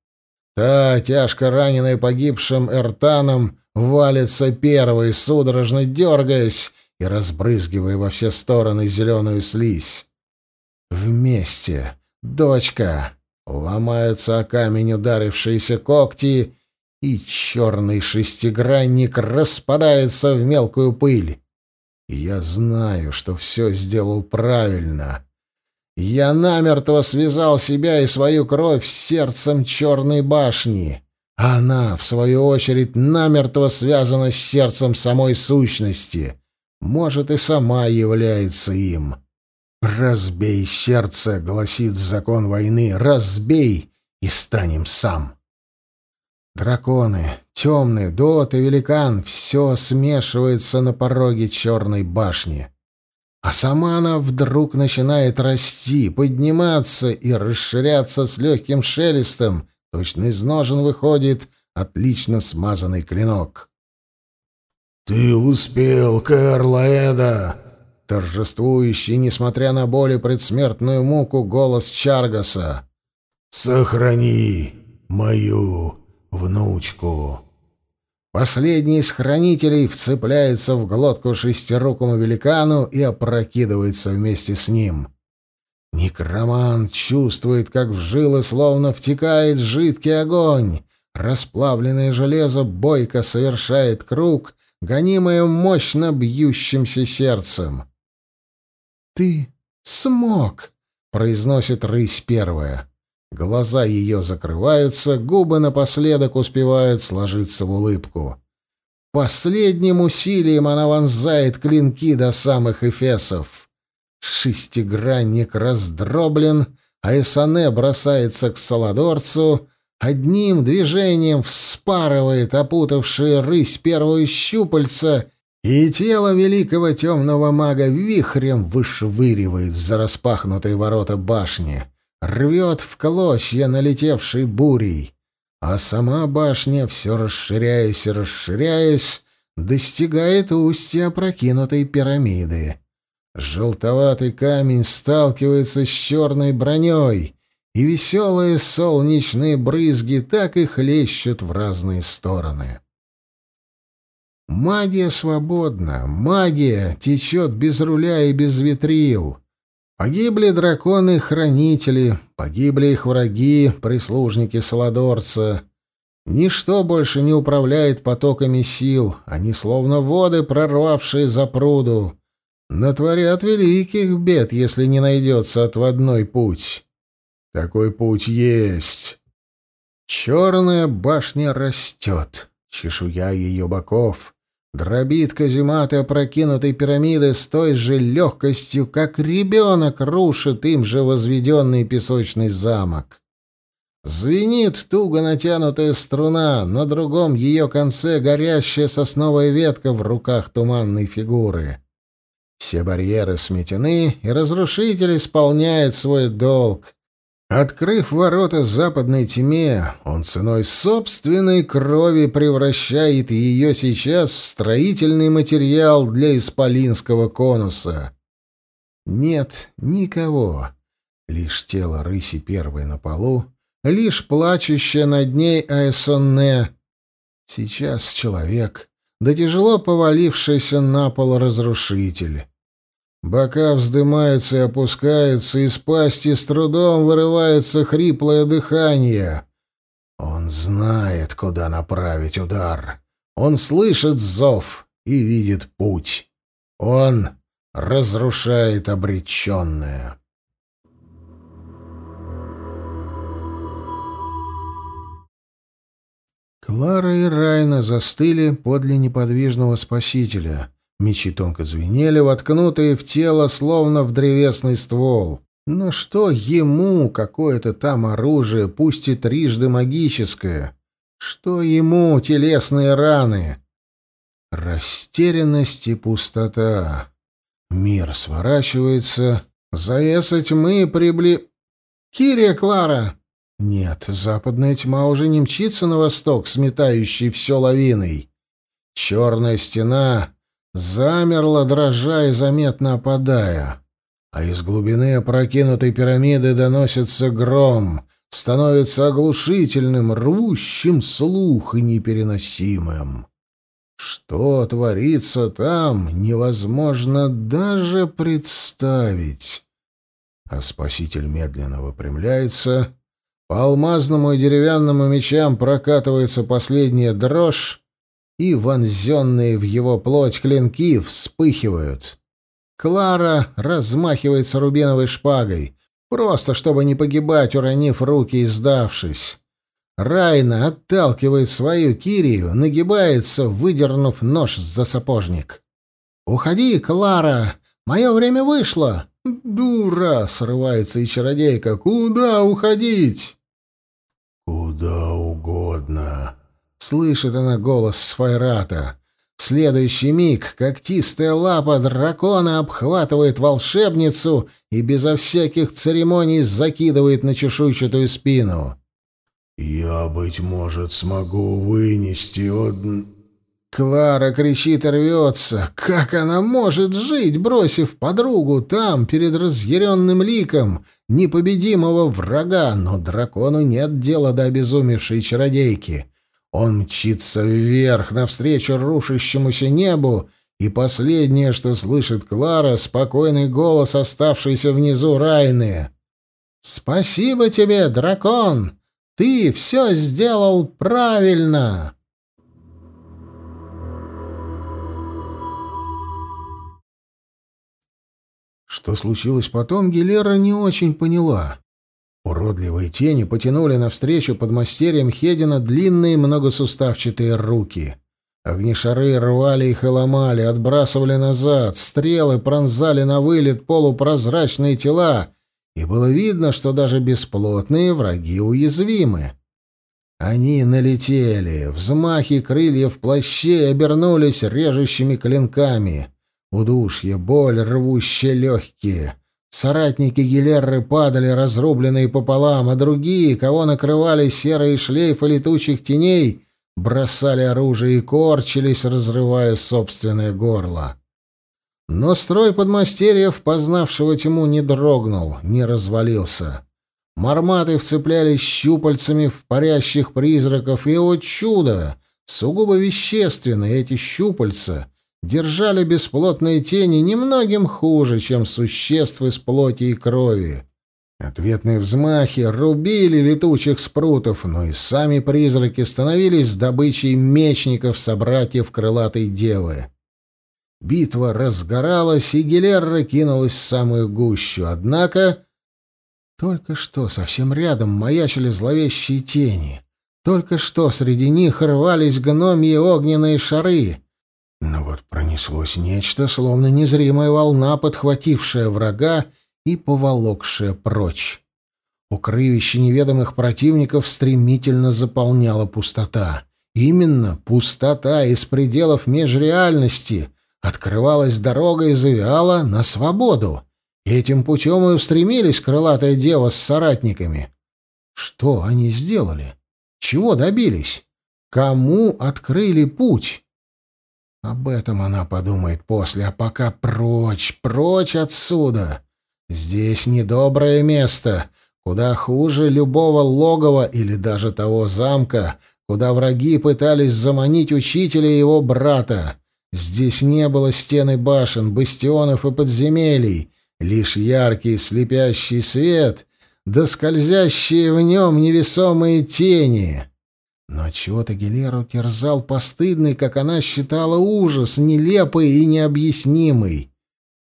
S1: Та, тяжко раненая погибшим Эртаном, валится первой, судорожно дергаясь и разбрызгивая во все стороны зеленую слизь. Вместе, дочка, ломаются о камень ударившиеся когти, и черный шестигранник распадается в мелкую пыль. Я знаю, что все сделал правильно. Я намертво связал себя и свою кровь с сердцем Черной башни. Она, в свою очередь, намертво связана с сердцем самой сущности. Может, и сама является им. «Разбей сердце», — гласит закон войны, — «разбей, и станем сам». Драконы, темный, дот и великан — все смешивается на пороге черной башни. А сама она вдруг начинает расти, подниматься и расширяться с легким шелестом, точно из ножен выходит отлично смазанный клинок.
S2: «Ты успел, Кэрла Эда!»
S1: Торжествующий, несмотря на боль и предсмертную муку, голос Чаргаса.
S2: «Сохрани мою внучку!»
S1: Последний из хранителей вцепляется в глотку шестирукому великану и опрокидывается вместе с ним. Некроман чувствует, как в жилы словно втекает жидкий огонь. Расплавленное железо бойко совершает круг, гонимое мощно бьющимся сердцем. «Ты смог!» — произносит рысь первая. Глаза ее закрываются, губы напоследок успевают сложиться в улыбку. Последним усилием она вонзает клинки до самых эфесов. Шестигранник раздроблен, а Эсане бросается к Саладорцу, одним движением вспарывает опутавшие рысь первую щупальца, и тело великого темного мага вихрем вышвыривает за распахнутые ворота башни рвет в клочья налетевшей бурей, а сама башня, все расширяясь и расширяясь, достигает устья опрокинутой пирамиды. Желтоватый камень сталкивается с черной броней, и веселые солнечные брызги так и хлещут в разные стороны. Магия свободна, магия течет без руля и без ветрил. Погибли драконы-хранители, погибли их враги, прислужники Саладорца. Ничто больше не управляет потоками сил, они словно воды, прорвавшие за пруду. Натворят великих бед, если не найдется отводной путь. Такой путь есть. Черная башня растет, чешуя ее боков Дробит казематы опрокинутой пирамиды с той же легкостью, как ребенок рушит им же возведенный песочный замок. Звенит туго натянутая струна, на другом ее конце горящая сосновая ветка в руках туманной фигуры. Все барьеры сметены, и разрушитель исполняет свой долг, Открыв ворота западной тьме, он ценой собственной крови превращает ее сейчас в строительный материал для исполинского конуса. Нет никого. Лишь тело рыси первой на полу, лишь плачущая над ней Аэсонне. Сейчас человек, да тяжело повалившийся на пол разрушитель. Бока вздымаются и опускаются, из пасти с трудом вырывается хриплое дыхание. Он знает, куда направить удар. Он слышит зов и видит путь. Он разрушает обреченное. Клара и Райна застыли подле неподвижного спасителя — Мечи тонко звенели, воткнутые в тело, словно в древесный ствол. Но что ему какое-то там оружие, пусть и трижды магическое? Что ему телесные раны? Растерянность и пустота. Мир сворачивается, завеса тьмы прибли... «Кирия Клара!» Нет, западная тьма уже не мчится на восток, сметающей все лавиной. Черная стена замерла, дрожа и заметно опадая. А из глубины опрокинутой пирамиды доносится гром, становится оглушительным, рвущим слух и непереносимым. Что творится там, невозможно даже представить. А спаситель медленно выпрямляется, по алмазному и деревянному мечам прокатывается последняя дрожь, и вонзенные в его плоть клинки вспыхивают. Клара размахивается рубиновой шпагой. Просто чтобы не погибать, уронив руки и сдавшись. Райна отталкивает свою Кирию, нагибается, выдернув нож за сапожник. «Уходи, Клара! Мое время вышло!» «Дура!» — срывается и чародейка. «Куда уходить?»
S2: «Куда угодно!»
S1: — слышит она голос Сфайрата. В следующий миг когтистая лапа дракона обхватывает волшебницу и безо всяких церемоний закидывает на чешуйчатую спину.
S2: «Я, быть может, смогу вынести од...»
S1: Клара кричит и рвется. Как она может жить, бросив подругу там, перед разъяренным ликом непобедимого врага? Но дракону нет дела до обезумевшей чародейки. Он мчится вверх, навстречу рушащемуся небу, и последнее, что слышит Клара, — спокойный голос, оставшийся внизу Райны. «Спасибо тебе, дракон! Ты все сделал правильно!» Что случилось потом, Гилера не очень поняла. Уродливые тени потянули навстречу подмастерьям Хедина длинные многосуставчатые руки. Огнешары рвали их и ломали, отбрасывали назад, стрелы пронзали на вылет полупрозрачные тела, и было видно, что даже бесплотные враги уязвимы. Они налетели, взмахи крыльев плащей обернулись режущими клинками. Удушье, боль, рвущие легкие — Соратники Гилерры падали, разрубленные пополам, а другие, кого накрывали серые шлейфы летучих теней, бросали оружие и корчились, разрывая собственное горло. Но строй подмастерьев, познавшего тьму, не дрогнул, не развалился. Марматы вцеплялись щупальцами в парящих призраков, и, о чудо, сугубо вещественные эти щупальца — держали бесплотные тени немногим хуже, чем существ из плоти и крови. Ответные взмахи рубили летучих спрутов, но и сами призраки становились добычей мечников, собратьев крылатой девы. Битва разгоралась, и Гелерра кинулась в самую гущу. Однако... Только что совсем рядом маячили зловещие тени. Только что среди них рвались гномьи огненные шары — но вот пронеслось нечто, словно незримая волна, подхватившая врага и поволокшая прочь. Укрывище неведомых противников стремительно заполняла пустота. Именно пустота из пределов межреальности открывалась дорога и завиала на свободу. Этим путем и устремились крылатая дева с соратниками. Что они сделали? Чего добились? Кому открыли путь? Об этом она подумает после, а пока прочь, прочь отсюда. Здесь недоброе место, куда хуже любого логова или даже того замка, куда враги пытались заманить учителя и его брата. Здесь не было стены башен, бастионов и подземелий, лишь яркий слепящий свет, да скользящие в нем невесомые тени. Но чего-то Гелеру терзал постыдный, как она считала, ужас, нелепый и необъяснимый.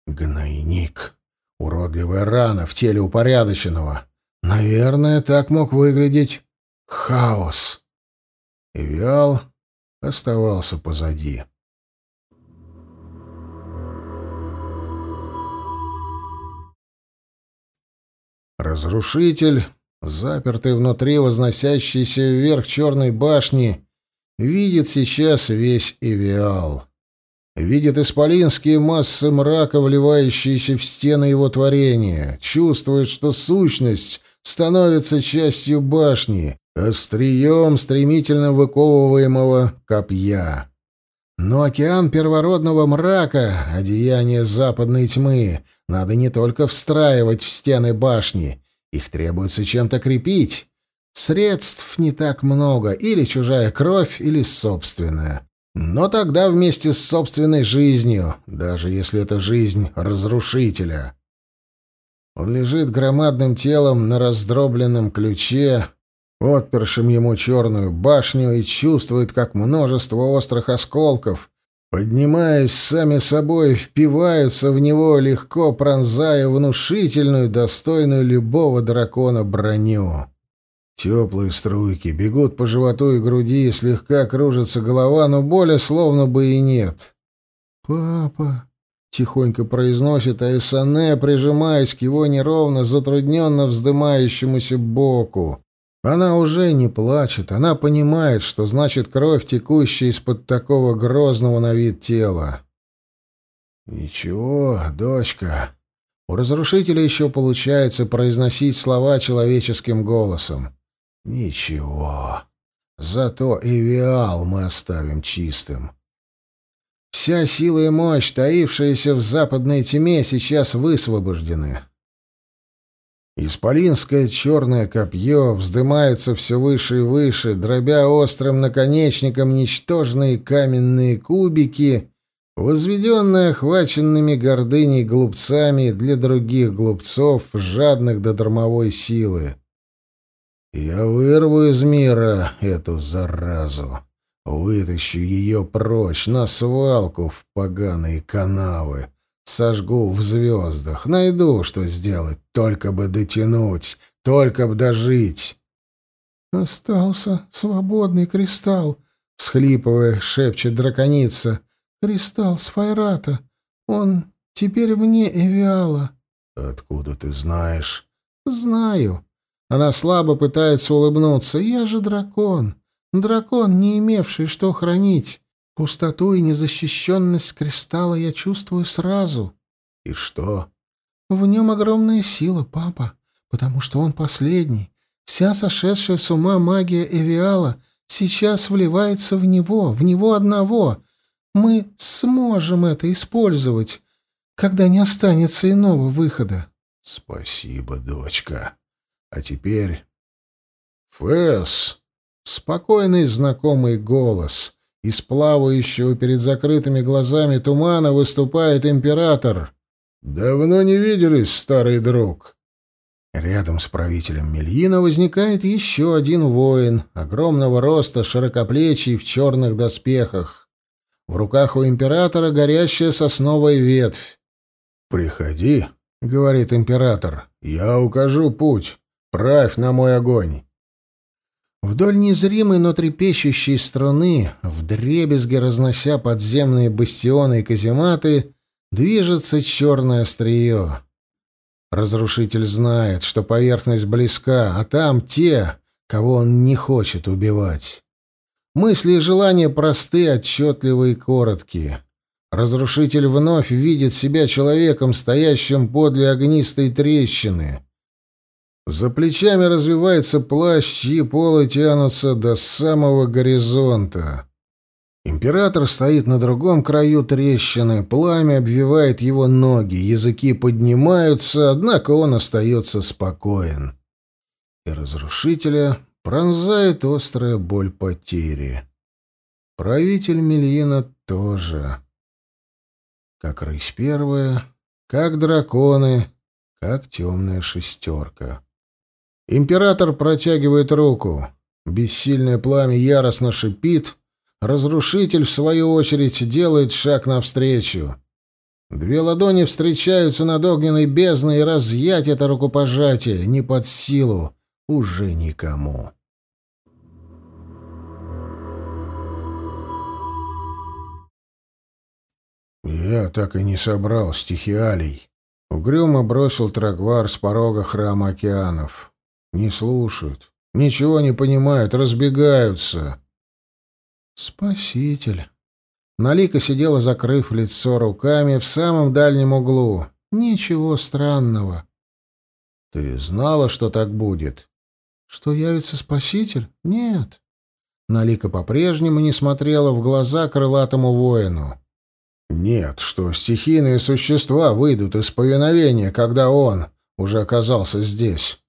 S1: Гнойник. Уродливая рана в теле упорядоченного. Наверное, так мог выглядеть хаос. И Виал оставался позади. Разрушитель запертый внутри возносящейся вверх черной башни, видит сейчас весь Эвиал. Видит исполинские массы мрака, вливающиеся в стены его творения, чувствует, что сущность становится частью башни, острием стремительно выковываемого копья. Но океан первородного мрака, одеяние западной тьмы, надо не только встраивать в стены башни — их требуется чем-то крепить. Средств не так много, или чужая кровь, или собственная. Но тогда вместе с собственной жизнью, даже если это жизнь разрушителя. Он лежит громадным телом на раздробленном ключе, отпершим ему черную башню, и чувствует, как множество острых осколков поднимаясь сами собой, впиваются в него, легко пронзая внушительную, достойную любого дракона броню. Теплые струйки бегут по животу и груди, слегка кружится голова, но боли словно бы и нет. «Папа!» — тихонько произносит Айсане, прижимаясь к его неровно, затрудненно вздымающемуся боку. Она уже не плачет, она понимает, что значит кровь, текущая из-под такого грозного на вид тела. «Ничего, дочка». У разрушителя еще получается произносить слова человеческим голосом. «Ничего. Зато Эвиал мы оставим чистым». Вся сила и мощь, таившаяся в западной тьме, сейчас высвобождены. Исполинское черное копье вздымается все выше и выше, дробя острым наконечником ничтожные каменные кубики, возведенные охваченными гордыней глупцами для других глупцов, жадных до дармовой силы. Я вырву из мира эту заразу, вытащу ее прочь на свалку в поганые канавы, Сожгу в звездах, найду, что сделать, только бы дотянуть, только бы дожить. Остался свободный кристалл, всхлипывая, шепчет драконица. Кристалл с Файрата. Он теперь вне Эвиала. Откуда ты знаешь? Знаю. Она слабо пытается улыбнуться. Я же дракон. Дракон, не имевший что хранить. Пустоту и незащищенность кристалла я чувствую сразу. И что? В нем огромная сила, папа, потому что он последний. Вся сошедшая с ума магия Эвиала сейчас вливается в него, в него одного. Мы сможем это использовать, когда не останется иного выхода. Спасибо, дочка. А теперь... Фэс! Спокойный знакомый голос — из плавающего перед закрытыми глазами тумана выступает император. «Давно не виделись, старый друг». Рядом с правителем Мельина возникает еще один воин, огромного роста, широкоплечий, в черных доспехах. В руках у императора горящая сосновая ветвь. «Приходи», — говорит император, — «я укажу путь. Правь на мой огонь». Вдоль незримой, но трепещущей струны, вдребезги разнося подземные бастионы и казематы, движется черное острие. Разрушитель знает, что поверхность близка, а там те, кого он не хочет убивать. Мысли и желания просты, отчетливы и короткие. Разрушитель вновь видит себя человеком, стоящим подле огнистой трещины — за плечами развивается плащ, чьи полы тянутся до самого горизонта. Император стоит на другом краю трещины, пламя обвивает его ноги, языки поднимаются, однако он остается спокоен. И разрушителя пронзает острая боль потери. Правитель Мельина тоже. Как рысь первая, как драконы, как темная шестерка. Император протягивает руку. Бессильное пламя яростно шипит. Разрушитель, в свою очередь, делает шаг навстречу. Две ладони встречаются над огненной бездной, и разъять это рукопожатие не под силу уже никому. Я так и не собрал стихиалий. Угрюмо бросил Трагвар с порога храма океанов. Не слушают, ничего не понимают, разбегаются. Спаситель. Налика сидела, закрыв лицо руками в самом дальнем углу. Ничего странного. Ты знала, что так будет? Что явится спаситель? Нет. Налика по-прежнему не смотрела в глаза крылатому воину. Нет, что стихийные существа выйдут из повиновения, когда он уже оказался здесь.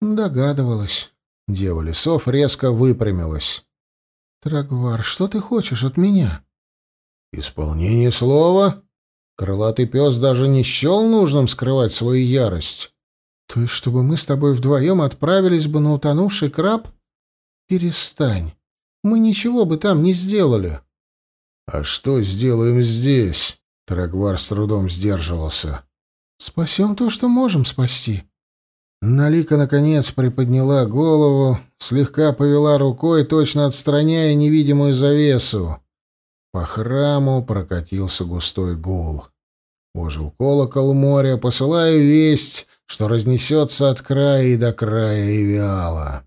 S1: Догадывалась. Дева лесов резко выпрямилась. Трагвар, что ты хочешь от меня? Исполнение слова? Крылатый пес даже не счел нужным скрывать свою ярость. То есть, чтобы мы с тобой вдвоем отправились бы на утонувший краб? Перестань. Мы ничего бы там не сделали.
S2: «А что сделаем здесь?» Трагвар с трудом сдерживался.
S1: «Спасем то, что можем спасти». Налика, наконец, приподняла голову, слегка повела рукой, точно отстраняя невидимую завесу. По храму прокатился густой гул. Ожил колокол моря, посылая весть, что разнесется от края и до края и вяло.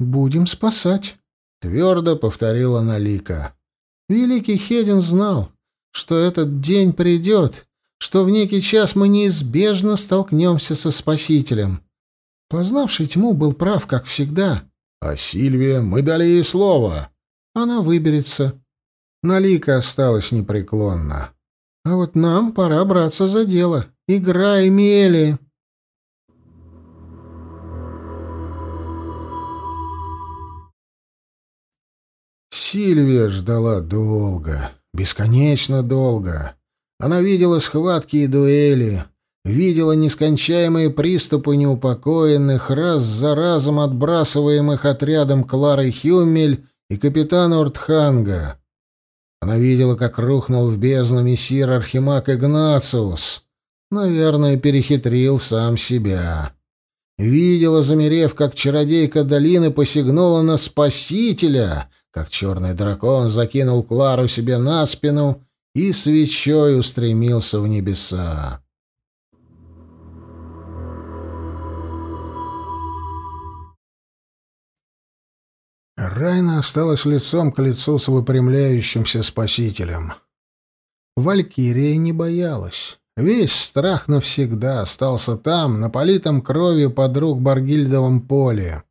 S1: «Будем спасать», — твердо повторила Налика. «Великий Хедин знал, что этот день придет, что в некий час мы неизбежно столкнемся со Спасителем. Познавший тьму был прав, как всегда.
S2: А Сильвия, мы дали ей слово.
S1: Она выберется. Налика осталась непреклонна. А вот нам пора браться за дело. Играй, Мели!» Сильвия ждала долго, бесконечно долго. Она видела схватки и дуэли, видела нескончаемые приступы неупокоенных, раз за разом отбрасываемых отрядом Клары Хюмель и капитана Уртханга. Она видела, как рухнул в бездну мессир Архимаг Игнациус. Наверное, перехитрил сам себя. Видела, замерев, как чародейка долины посягнула на спасителя, как черный дракон закинул Клару себе на спину и свечой устремился в небеса. Райна осталась лицом к лицу с выпрямляющимся спасителем. Валькирия не боялась. Весь страх навсегда остался там, на политом кровью подруг Баргильдовом поле.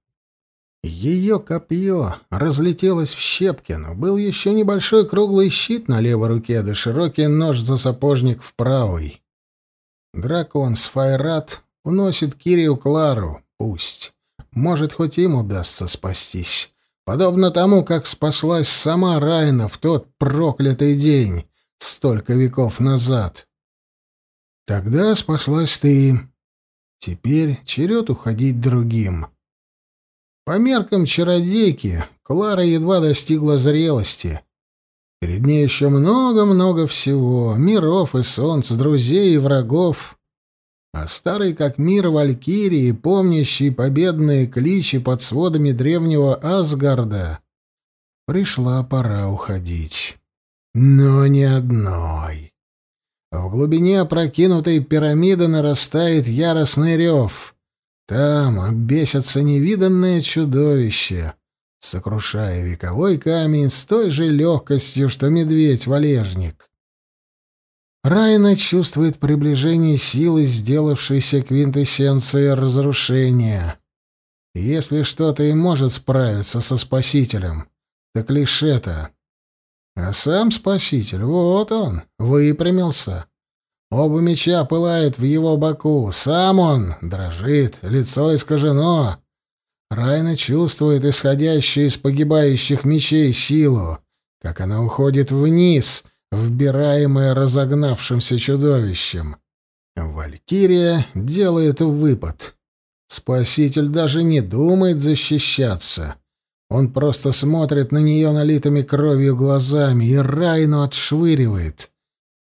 S1: Ее копье разлетелось в щепки, но был еще небольшой круглый щит на левой руке, да широкий нож за сапожник в правой. Дракон Сфайрат уносит Кирию Клару. Пусть. Может, хоть им удастся спастись. Подобно тому, как спаслась сама Райна в тот проклятый день, столько веков назад. Тогда спаслась ты. Теперь черед уходить другим. По меркам чародейки, Клара едва достигла зрелости. Перед ней еще много-много всего, миров и солнц, друзей и врагов. А старый как мир Валькирии, помнящий победные кличи под сводами древнего Асгарда, пришла пора уходить. Но не одной. В глубине опрокинутой пирамиды нарастает яростный рев — там обесятся невиданное чудовище, сокрушая вековой камень с той же легкостью, что медведь-валежник. Райна чувствует приближение силы, сделавшейся квинтэссенцией разрушения. Если что-то и может справиться со Спасителем, так лишь это. А сам Спаситель, вот он, выпрямился. Оба меча пылают в его боку. Сам он дрожит, лицо искажено. Райна чувствует исходящую из погибающих мечей силу, как она уходит вниз, вбираемая разогнавшимся чудовищем. Валькирия делает выпад. Спаситель даже не думает защищаться. Он просто смотрит на нее налитыми кровью глазами и Райну отшвыривает.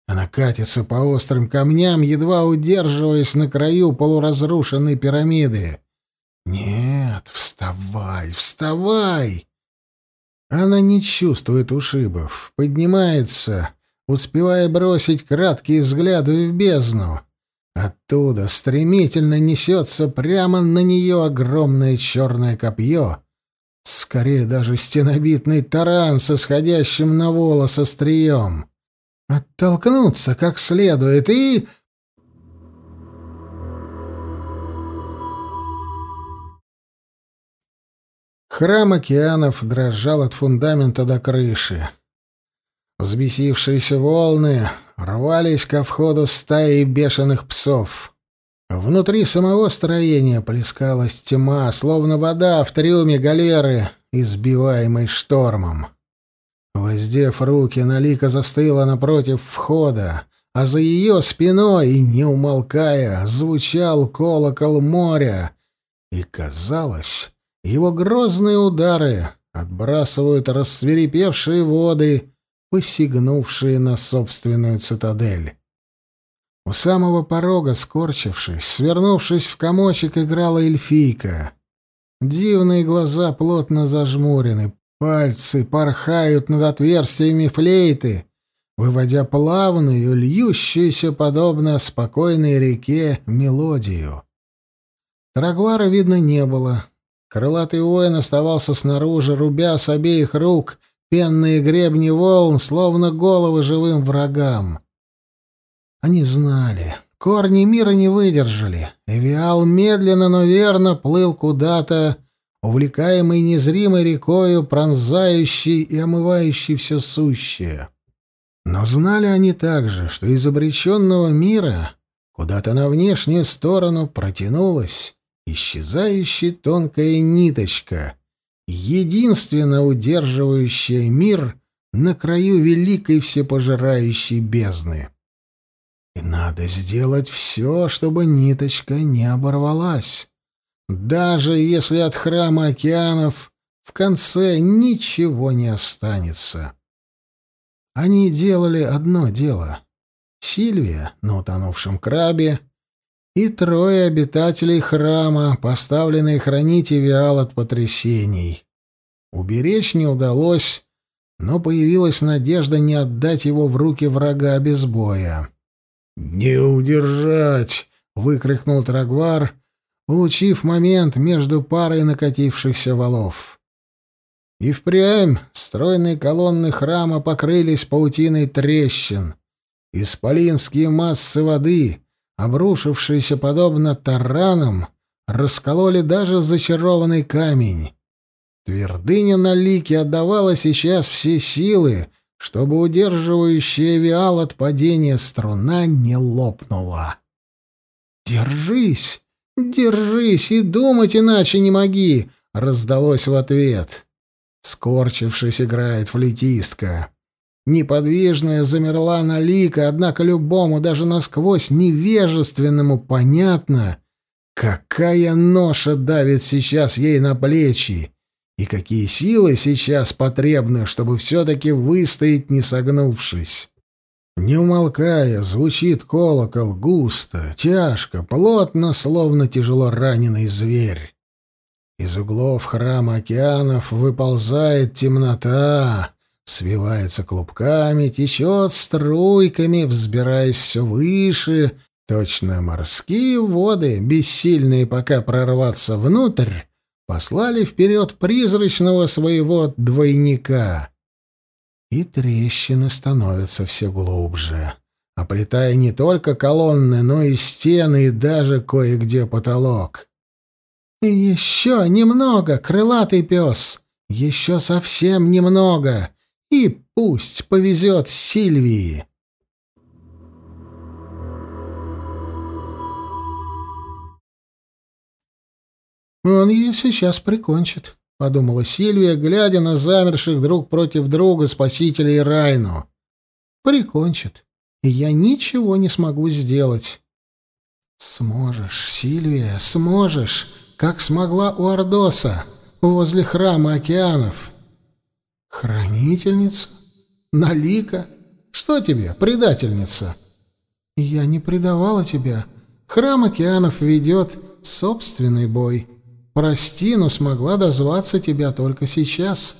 S1: Она катится по острым камням, едва удерживаясь на краю полуразрушенной пирамиды. «Нет, вставай, вставай!» Она не чувствует ушибов, поднимается, успевая бросить краткий взгляд в бездну. Оттуда стремительно несется прямо на нее огромное черное копье, скорее даже стенобитный таран со сходящим на волос острием оттолкнуться как следует и... Храм океанов дрожал от фундамента до крыши. Взбесившиеся волны рвались ко входу стаи бешеных псов. Внутри самого строения плескалась тьма, словно вода в трюме галеры, избиваемой штормом. Воздев руки, Налика застыла напротив входа, а за ее спиной, не умолкая, звучал колокол моря, и, казалось, его грозные удары отбрасывают рассверепевшие воды посягнувшие на собственную цитадель. У самого порога, скорчившись, свернувшись в комочек, играла эльфийка. Дивные глаза плотно зажмурены, пальцы порхают над отверстиями флейты, выводя плавную, льющуюся, подобно спокойной реке, мелодию. Трагвара видно не было. Крылатый воин оставался снаружи, рубя с обеих рук пенные гребни волн, словно головы живым врагам. Они знали. Корни мира не выдержали. Эвиал медленно, но верно плыл куда-то, увлекаемый незримой рекою, пронзающей и омывающей все сущее. Но знали они также, что из обреченного мира куда-то на внешнюю сторону протянулась исчезающая тонкая ниточка, единственно удерживающая мир на краю великой всепожирающей бездны. И надо сделать все, чтобы ниточка не оборвалась. Даже если от храма океанов в конце ничего не останется. Они делали одно дело. Сильвия на утонувшем крабе и трое обитателей храма, поставленные хранить Эвиал от потрясений. Уберечь не удалось, но появилась надежда не отдать его в руки врага без боя. «Не удержать!» — выкрикнул Трагвар, улучив момент между парой накатившихся валов. И впрямь стройные колонны храма покрылись паутиной трещин. Исполинские массы воды, обрушившиеся подобно таранам, раскололи даже зачарованный камень. Твердыня на лике отдавала сейчас все силы, чтобы удерживающая виал от падения струна не лопнула. «Держись! Держись! И думать иначе не моги!» — раздалось в ответ. Скорчившись, играет флейтистка. Неподвижная замерла на лика, однако любому, даже насквозь невежественному, понятно, какая ноша давит сейчас ей на плечи и какие силы сейчас потребны, чтобы все-таки выстоять, не согнувшись. Не умолкая, звучит колокол густо, тяжко, плотно, словно тяжело раненый зверь. Из углов храма океанов выползает темнота, свивается клубками, течет струйками, взбираясь все выше, точно морские воды, бессильные пока прорваться внутрь, послали вперед призрачного своего двойника. И трещины становятся все глубже, оплетая не только колонны, но и стены, и даже кое-где потолок. «Еще немного, крылатый пес! Еще совсем немного! И пусть повезет Сильвии!» «Он ее сейчас прикончит», — подумала Сильвия, глядя на замерших друг против друга спасителей Райну. «Прикончит, и я ничего не смогу сделать». «Сможешь, Сильвия, сможешь, как смогла у Ордоса, возле храма океанов». «Хранительница? Налика? Что тебе, предательница?» «Я не предавала тебя. Храм океанов ведет собственный бой». Прости, но смогла дозваться тебя только сейчас.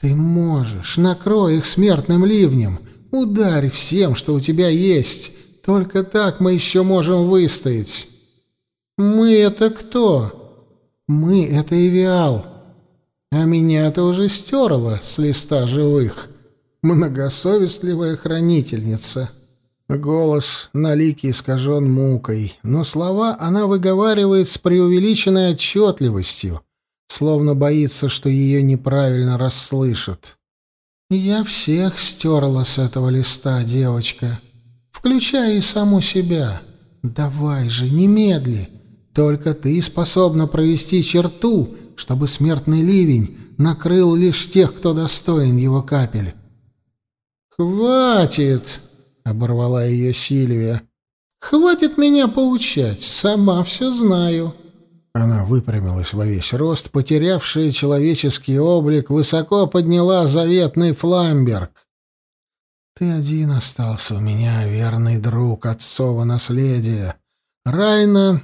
S1: Ты можешь, накрой их смертным ливнем, ударь всем, что у тебя есть. Только так мы еще можем выстоять. Мы — это кто? Мы — это Эвиал. А меня ты уже стерла с листа живых, многосовестливая хранительница». Голос на лике искажен мукой, но слова она выговаривает с преувеличенной отчетливостью, словно боится, что ее неправильно расслышат. «Я всех стерла с этого листа, девочка, включая и саму себя. Давай же, немедли. Только ты способна провести черту, чтобы смертный ливень накрыл лишь тех, кто достоин его капель». «Хватит!» — оборвала ее Сильвия. «Хватит меня поучать, сама все знаю». Она выпрямилась во весь рост, потерявшая человеческий облик, высоко подняла заветный фламберг. Ты один остался у меня, верный друг отцова наследия. Райна,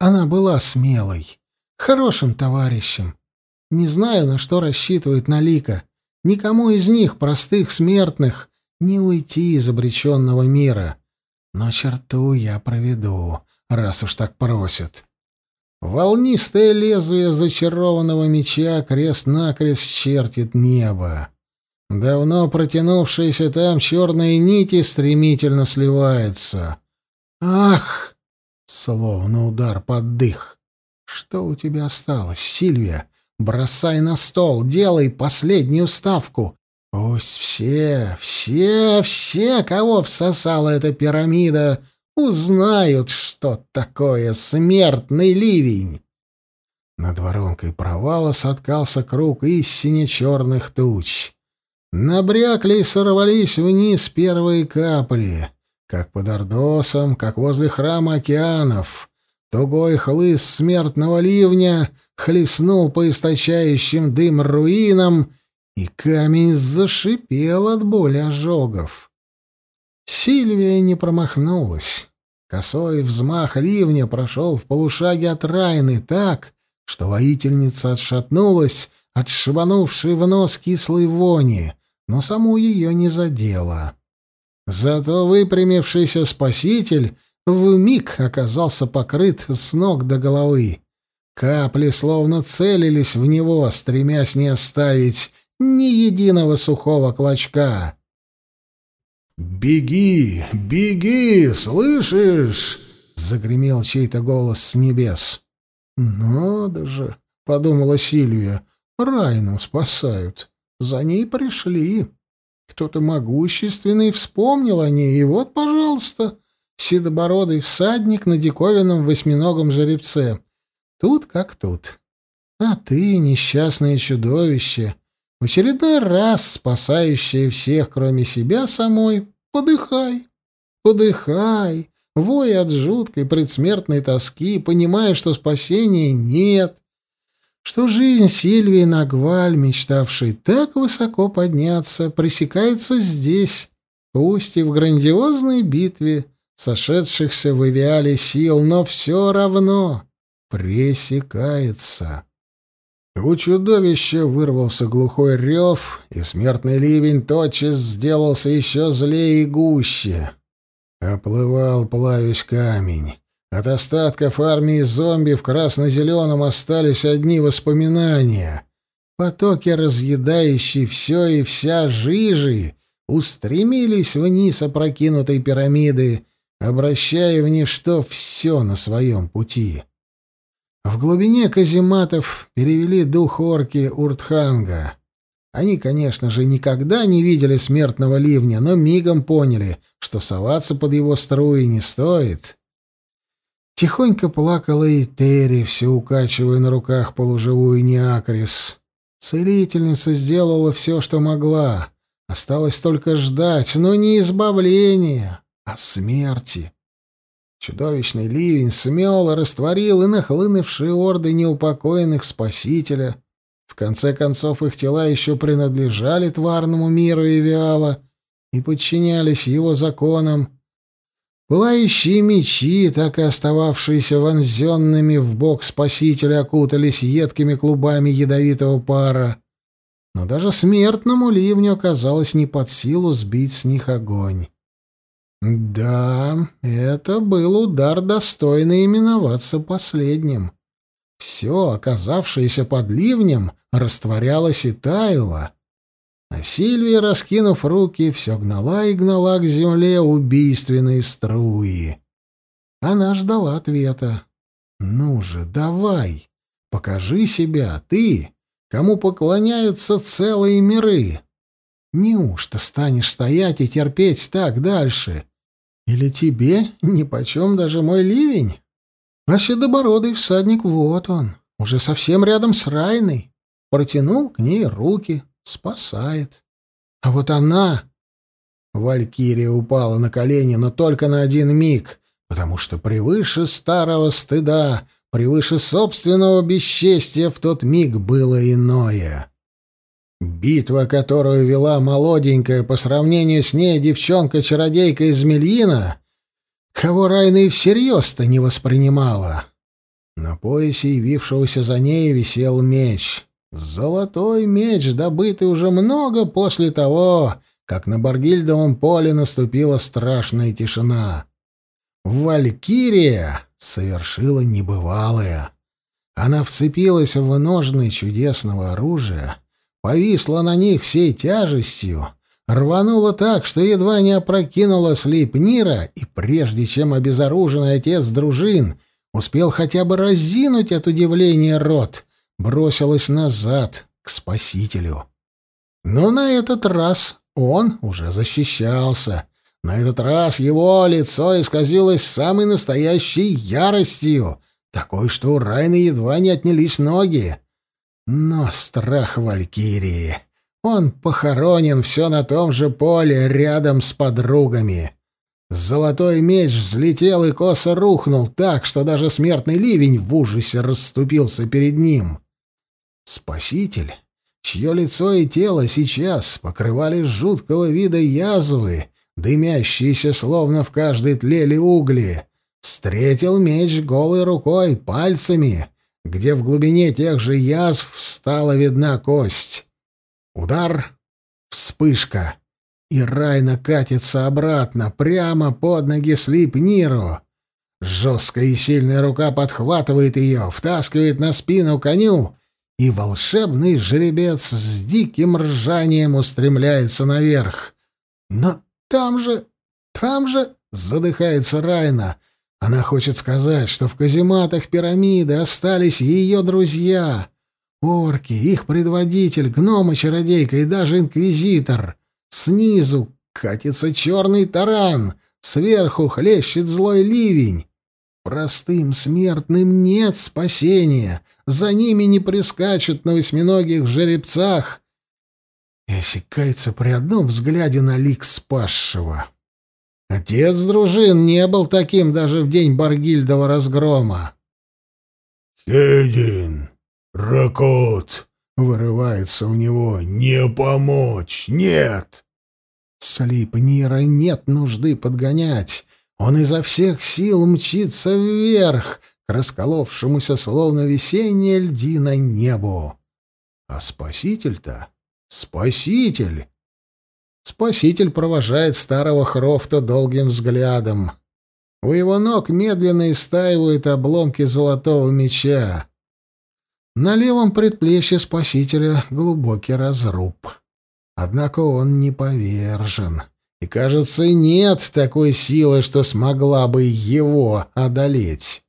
S1: она была смелой, хорошим товарищем. Не знаю, на что рассчитывает Налика. Никому из них, простых смертных, не уйти из обреченного мира. Но черту я проведу, раз уж так просят. Волнистое лезвие зачарованного меча крест-накрест чертит небо. Давно протянувшиеся там черные нити стремительно сливаются. Ах! Словно удар под дых. Что у тебя осталось, Сильвия? Бросай на стол, делай последнюю ставку. Пусть все, все, все, кого всосала эта пирамида, узнают, что такое смертный ливень. Над воронкой провала соткался круг истине черных туч. Набрякли и сорвались вниз первые капли, как под Ордосом, как возле храма океанов. Тугой хлыст смертного ливня хлестнул по источающим дым руинам, и камень зашипел от боли ожогов. Сильвия не промахнулась. Косой взмах ливня прошел в полушаге от Райны так, что воительница отшатнулась от шибанувшей в нос кислой вони, но саму ее не задело. Зато выпрямившийся спаситель вмиг оказался покрыт с ног до головы. Капли словно целились в него, стремясь не оставить ни единого сухого клочка. «Беги, беги, слышишь?» — загремел чей-то голос с небес. «Надо же!» — подумала Сильвия. «Райну спасают. За ней пришли. Кто-то могущественный вспомнил о ней, и вот, пожалуйста, седобородый всадник на диковинном восьминогом жеребце. Тут как тут. А ты, несчастное чудовище, в очередной раз спасающее всех, кроме себя самой, подыхай, подыхай, вой от жуткой предсмертной тоски, понимая, что спасения нет, что жизнь Сильвии Нагваль, мечтавшей так высоко подняться, пресекается здесь, пусть и в грандиозной битве сошедшихся в Ивиале сил, но все равно пресекается. У чудовища вырвался глухой рев, и смертный ливень тотчас сделался еще злее и гуще. Оплывал, плавясь камень. От остатков армии зомби в красно-зеленом остались одни воспоминания. Потоки, разъедающие все и вся жижи, устремились вниз опрокинутой пирамиды, обращая в ничто все на своем пути. В глубине казематов перевели дух орки Уртханга. Они, конечно же, никогда не видели смертного ливня, но мигом поняли, что соваться под его струи не стоит. Тихонько плакала и Терри, все укачивая на руках полуживую Неакрис. Целительница сделала все, что могла. Осталось только ждать, но не избавления, а смерти. Чудовищный ливень смел и растворил и нахлынувшие орды неупокоенных спасителя. В конце концов, их тела еще принадлежали тварному миру и Виала и подчинялись его законам. Пылающие мечи, так и остававшиеся вонзенными в бок спасителя, окутались едкими клубами ядовитого пара. Но даже смертному ливню оказалось не под силу сбить с них огонь. Да, это был удар, достойный именоваться последним. Все, оказавшееся под ливнем, растворялось и таяло. А Сильвия, раскинув руки, все гнала и гнала к земле убийственные струи. Она ждала ответа. «Ну же, давай, покажи себя, ты, кому поклоняются целые миры. Неужто станешь стоять и терпеть так дальше? Или тебе нипочем даже мой ливень? А седобородый всадник, вот он, уже совсем рядом с Райной. Протянул к ней руки, спасает. А вот она... Валькирия упала на колени, но только на один миг, потому что превыше старого стыда, превыше собственного бесчестия в тот миг было иное. Битва, которую вела молоденькая по сравнению с ней девчонка-чародейка из Мельина, кого Райна и всерьез-то не воспринимала. На поясе явившегося за ней висел меч. Золотой меч, добытый уже много после того, как на Баргильдовом поле наступила страшная тишина. Валькирия совершила небывалое. Она вцепилась в ножны чудесного оружия, повисла на них всей тяжестью, рванула так, что едва не опрокинула слип Нира, и прежде чем обезоруженный отец дружин успел хотя бы разинуть от удивления рот, бросилась назад к спасителю. Но на этот раз он уже защищался. На этот раз его лицо исказилось самой настоящей яростью, такой, что у Райны едва не отнялись ноги. Но страх Валькирии... Он похоронен все на том же поле, рядом с подругами. Золотой меч взлетел и косо рухнул так, что даже смертный ливень в ужасе расступился перед ним. Спаситель, чье лицо и тело сейчас покрывали жуткого вида язвы, дымящиеся словно в каждой тлели угли, встретил меч голой рукой, пальцами, где в глубине тех же язв стала видна кость. Удар, вспышка, и Райна катится обратно, прямо под ноги Слипниру. Жесткая и сильная рука подхватывает ее, втаскивает на спину коню и волшебный жеребец с диким ржанием устремляется наверх. Но там же, там же, задыхается Райна. Она хочет сказать, что в казематах пирамиды остались ее друзья. Орки, их предводитель, гнома-чародейка и даже инквизитор. Снизу катится черный таран, сверху хлещет злой ливень. Простым смертным нет спасения, за ними не прискачут на восьминогих жеребцах. И осекается при одном взгляде на лик спасшего. Отец дружин не был таким даже в день Баргильдова разгрома.
S2: «Хедин, Ракот!» — вырывается у него. «Не помочь! Нет!»
S1: Слипнира нет нужды подгонять. Он изо всех сил мчится вверх, к расколовшемуся словно весенняя льдина небу. А спаситель-то... Спаситель! Спаситель провожает старого Хрофта долгим взглядом. У его ног медленно истаивают обломки золотого меча. На левом предплечье спасителя глубокий разруб. Однако он не повержен. И, кажется, нет такой силы, что смогла бы его одолеть.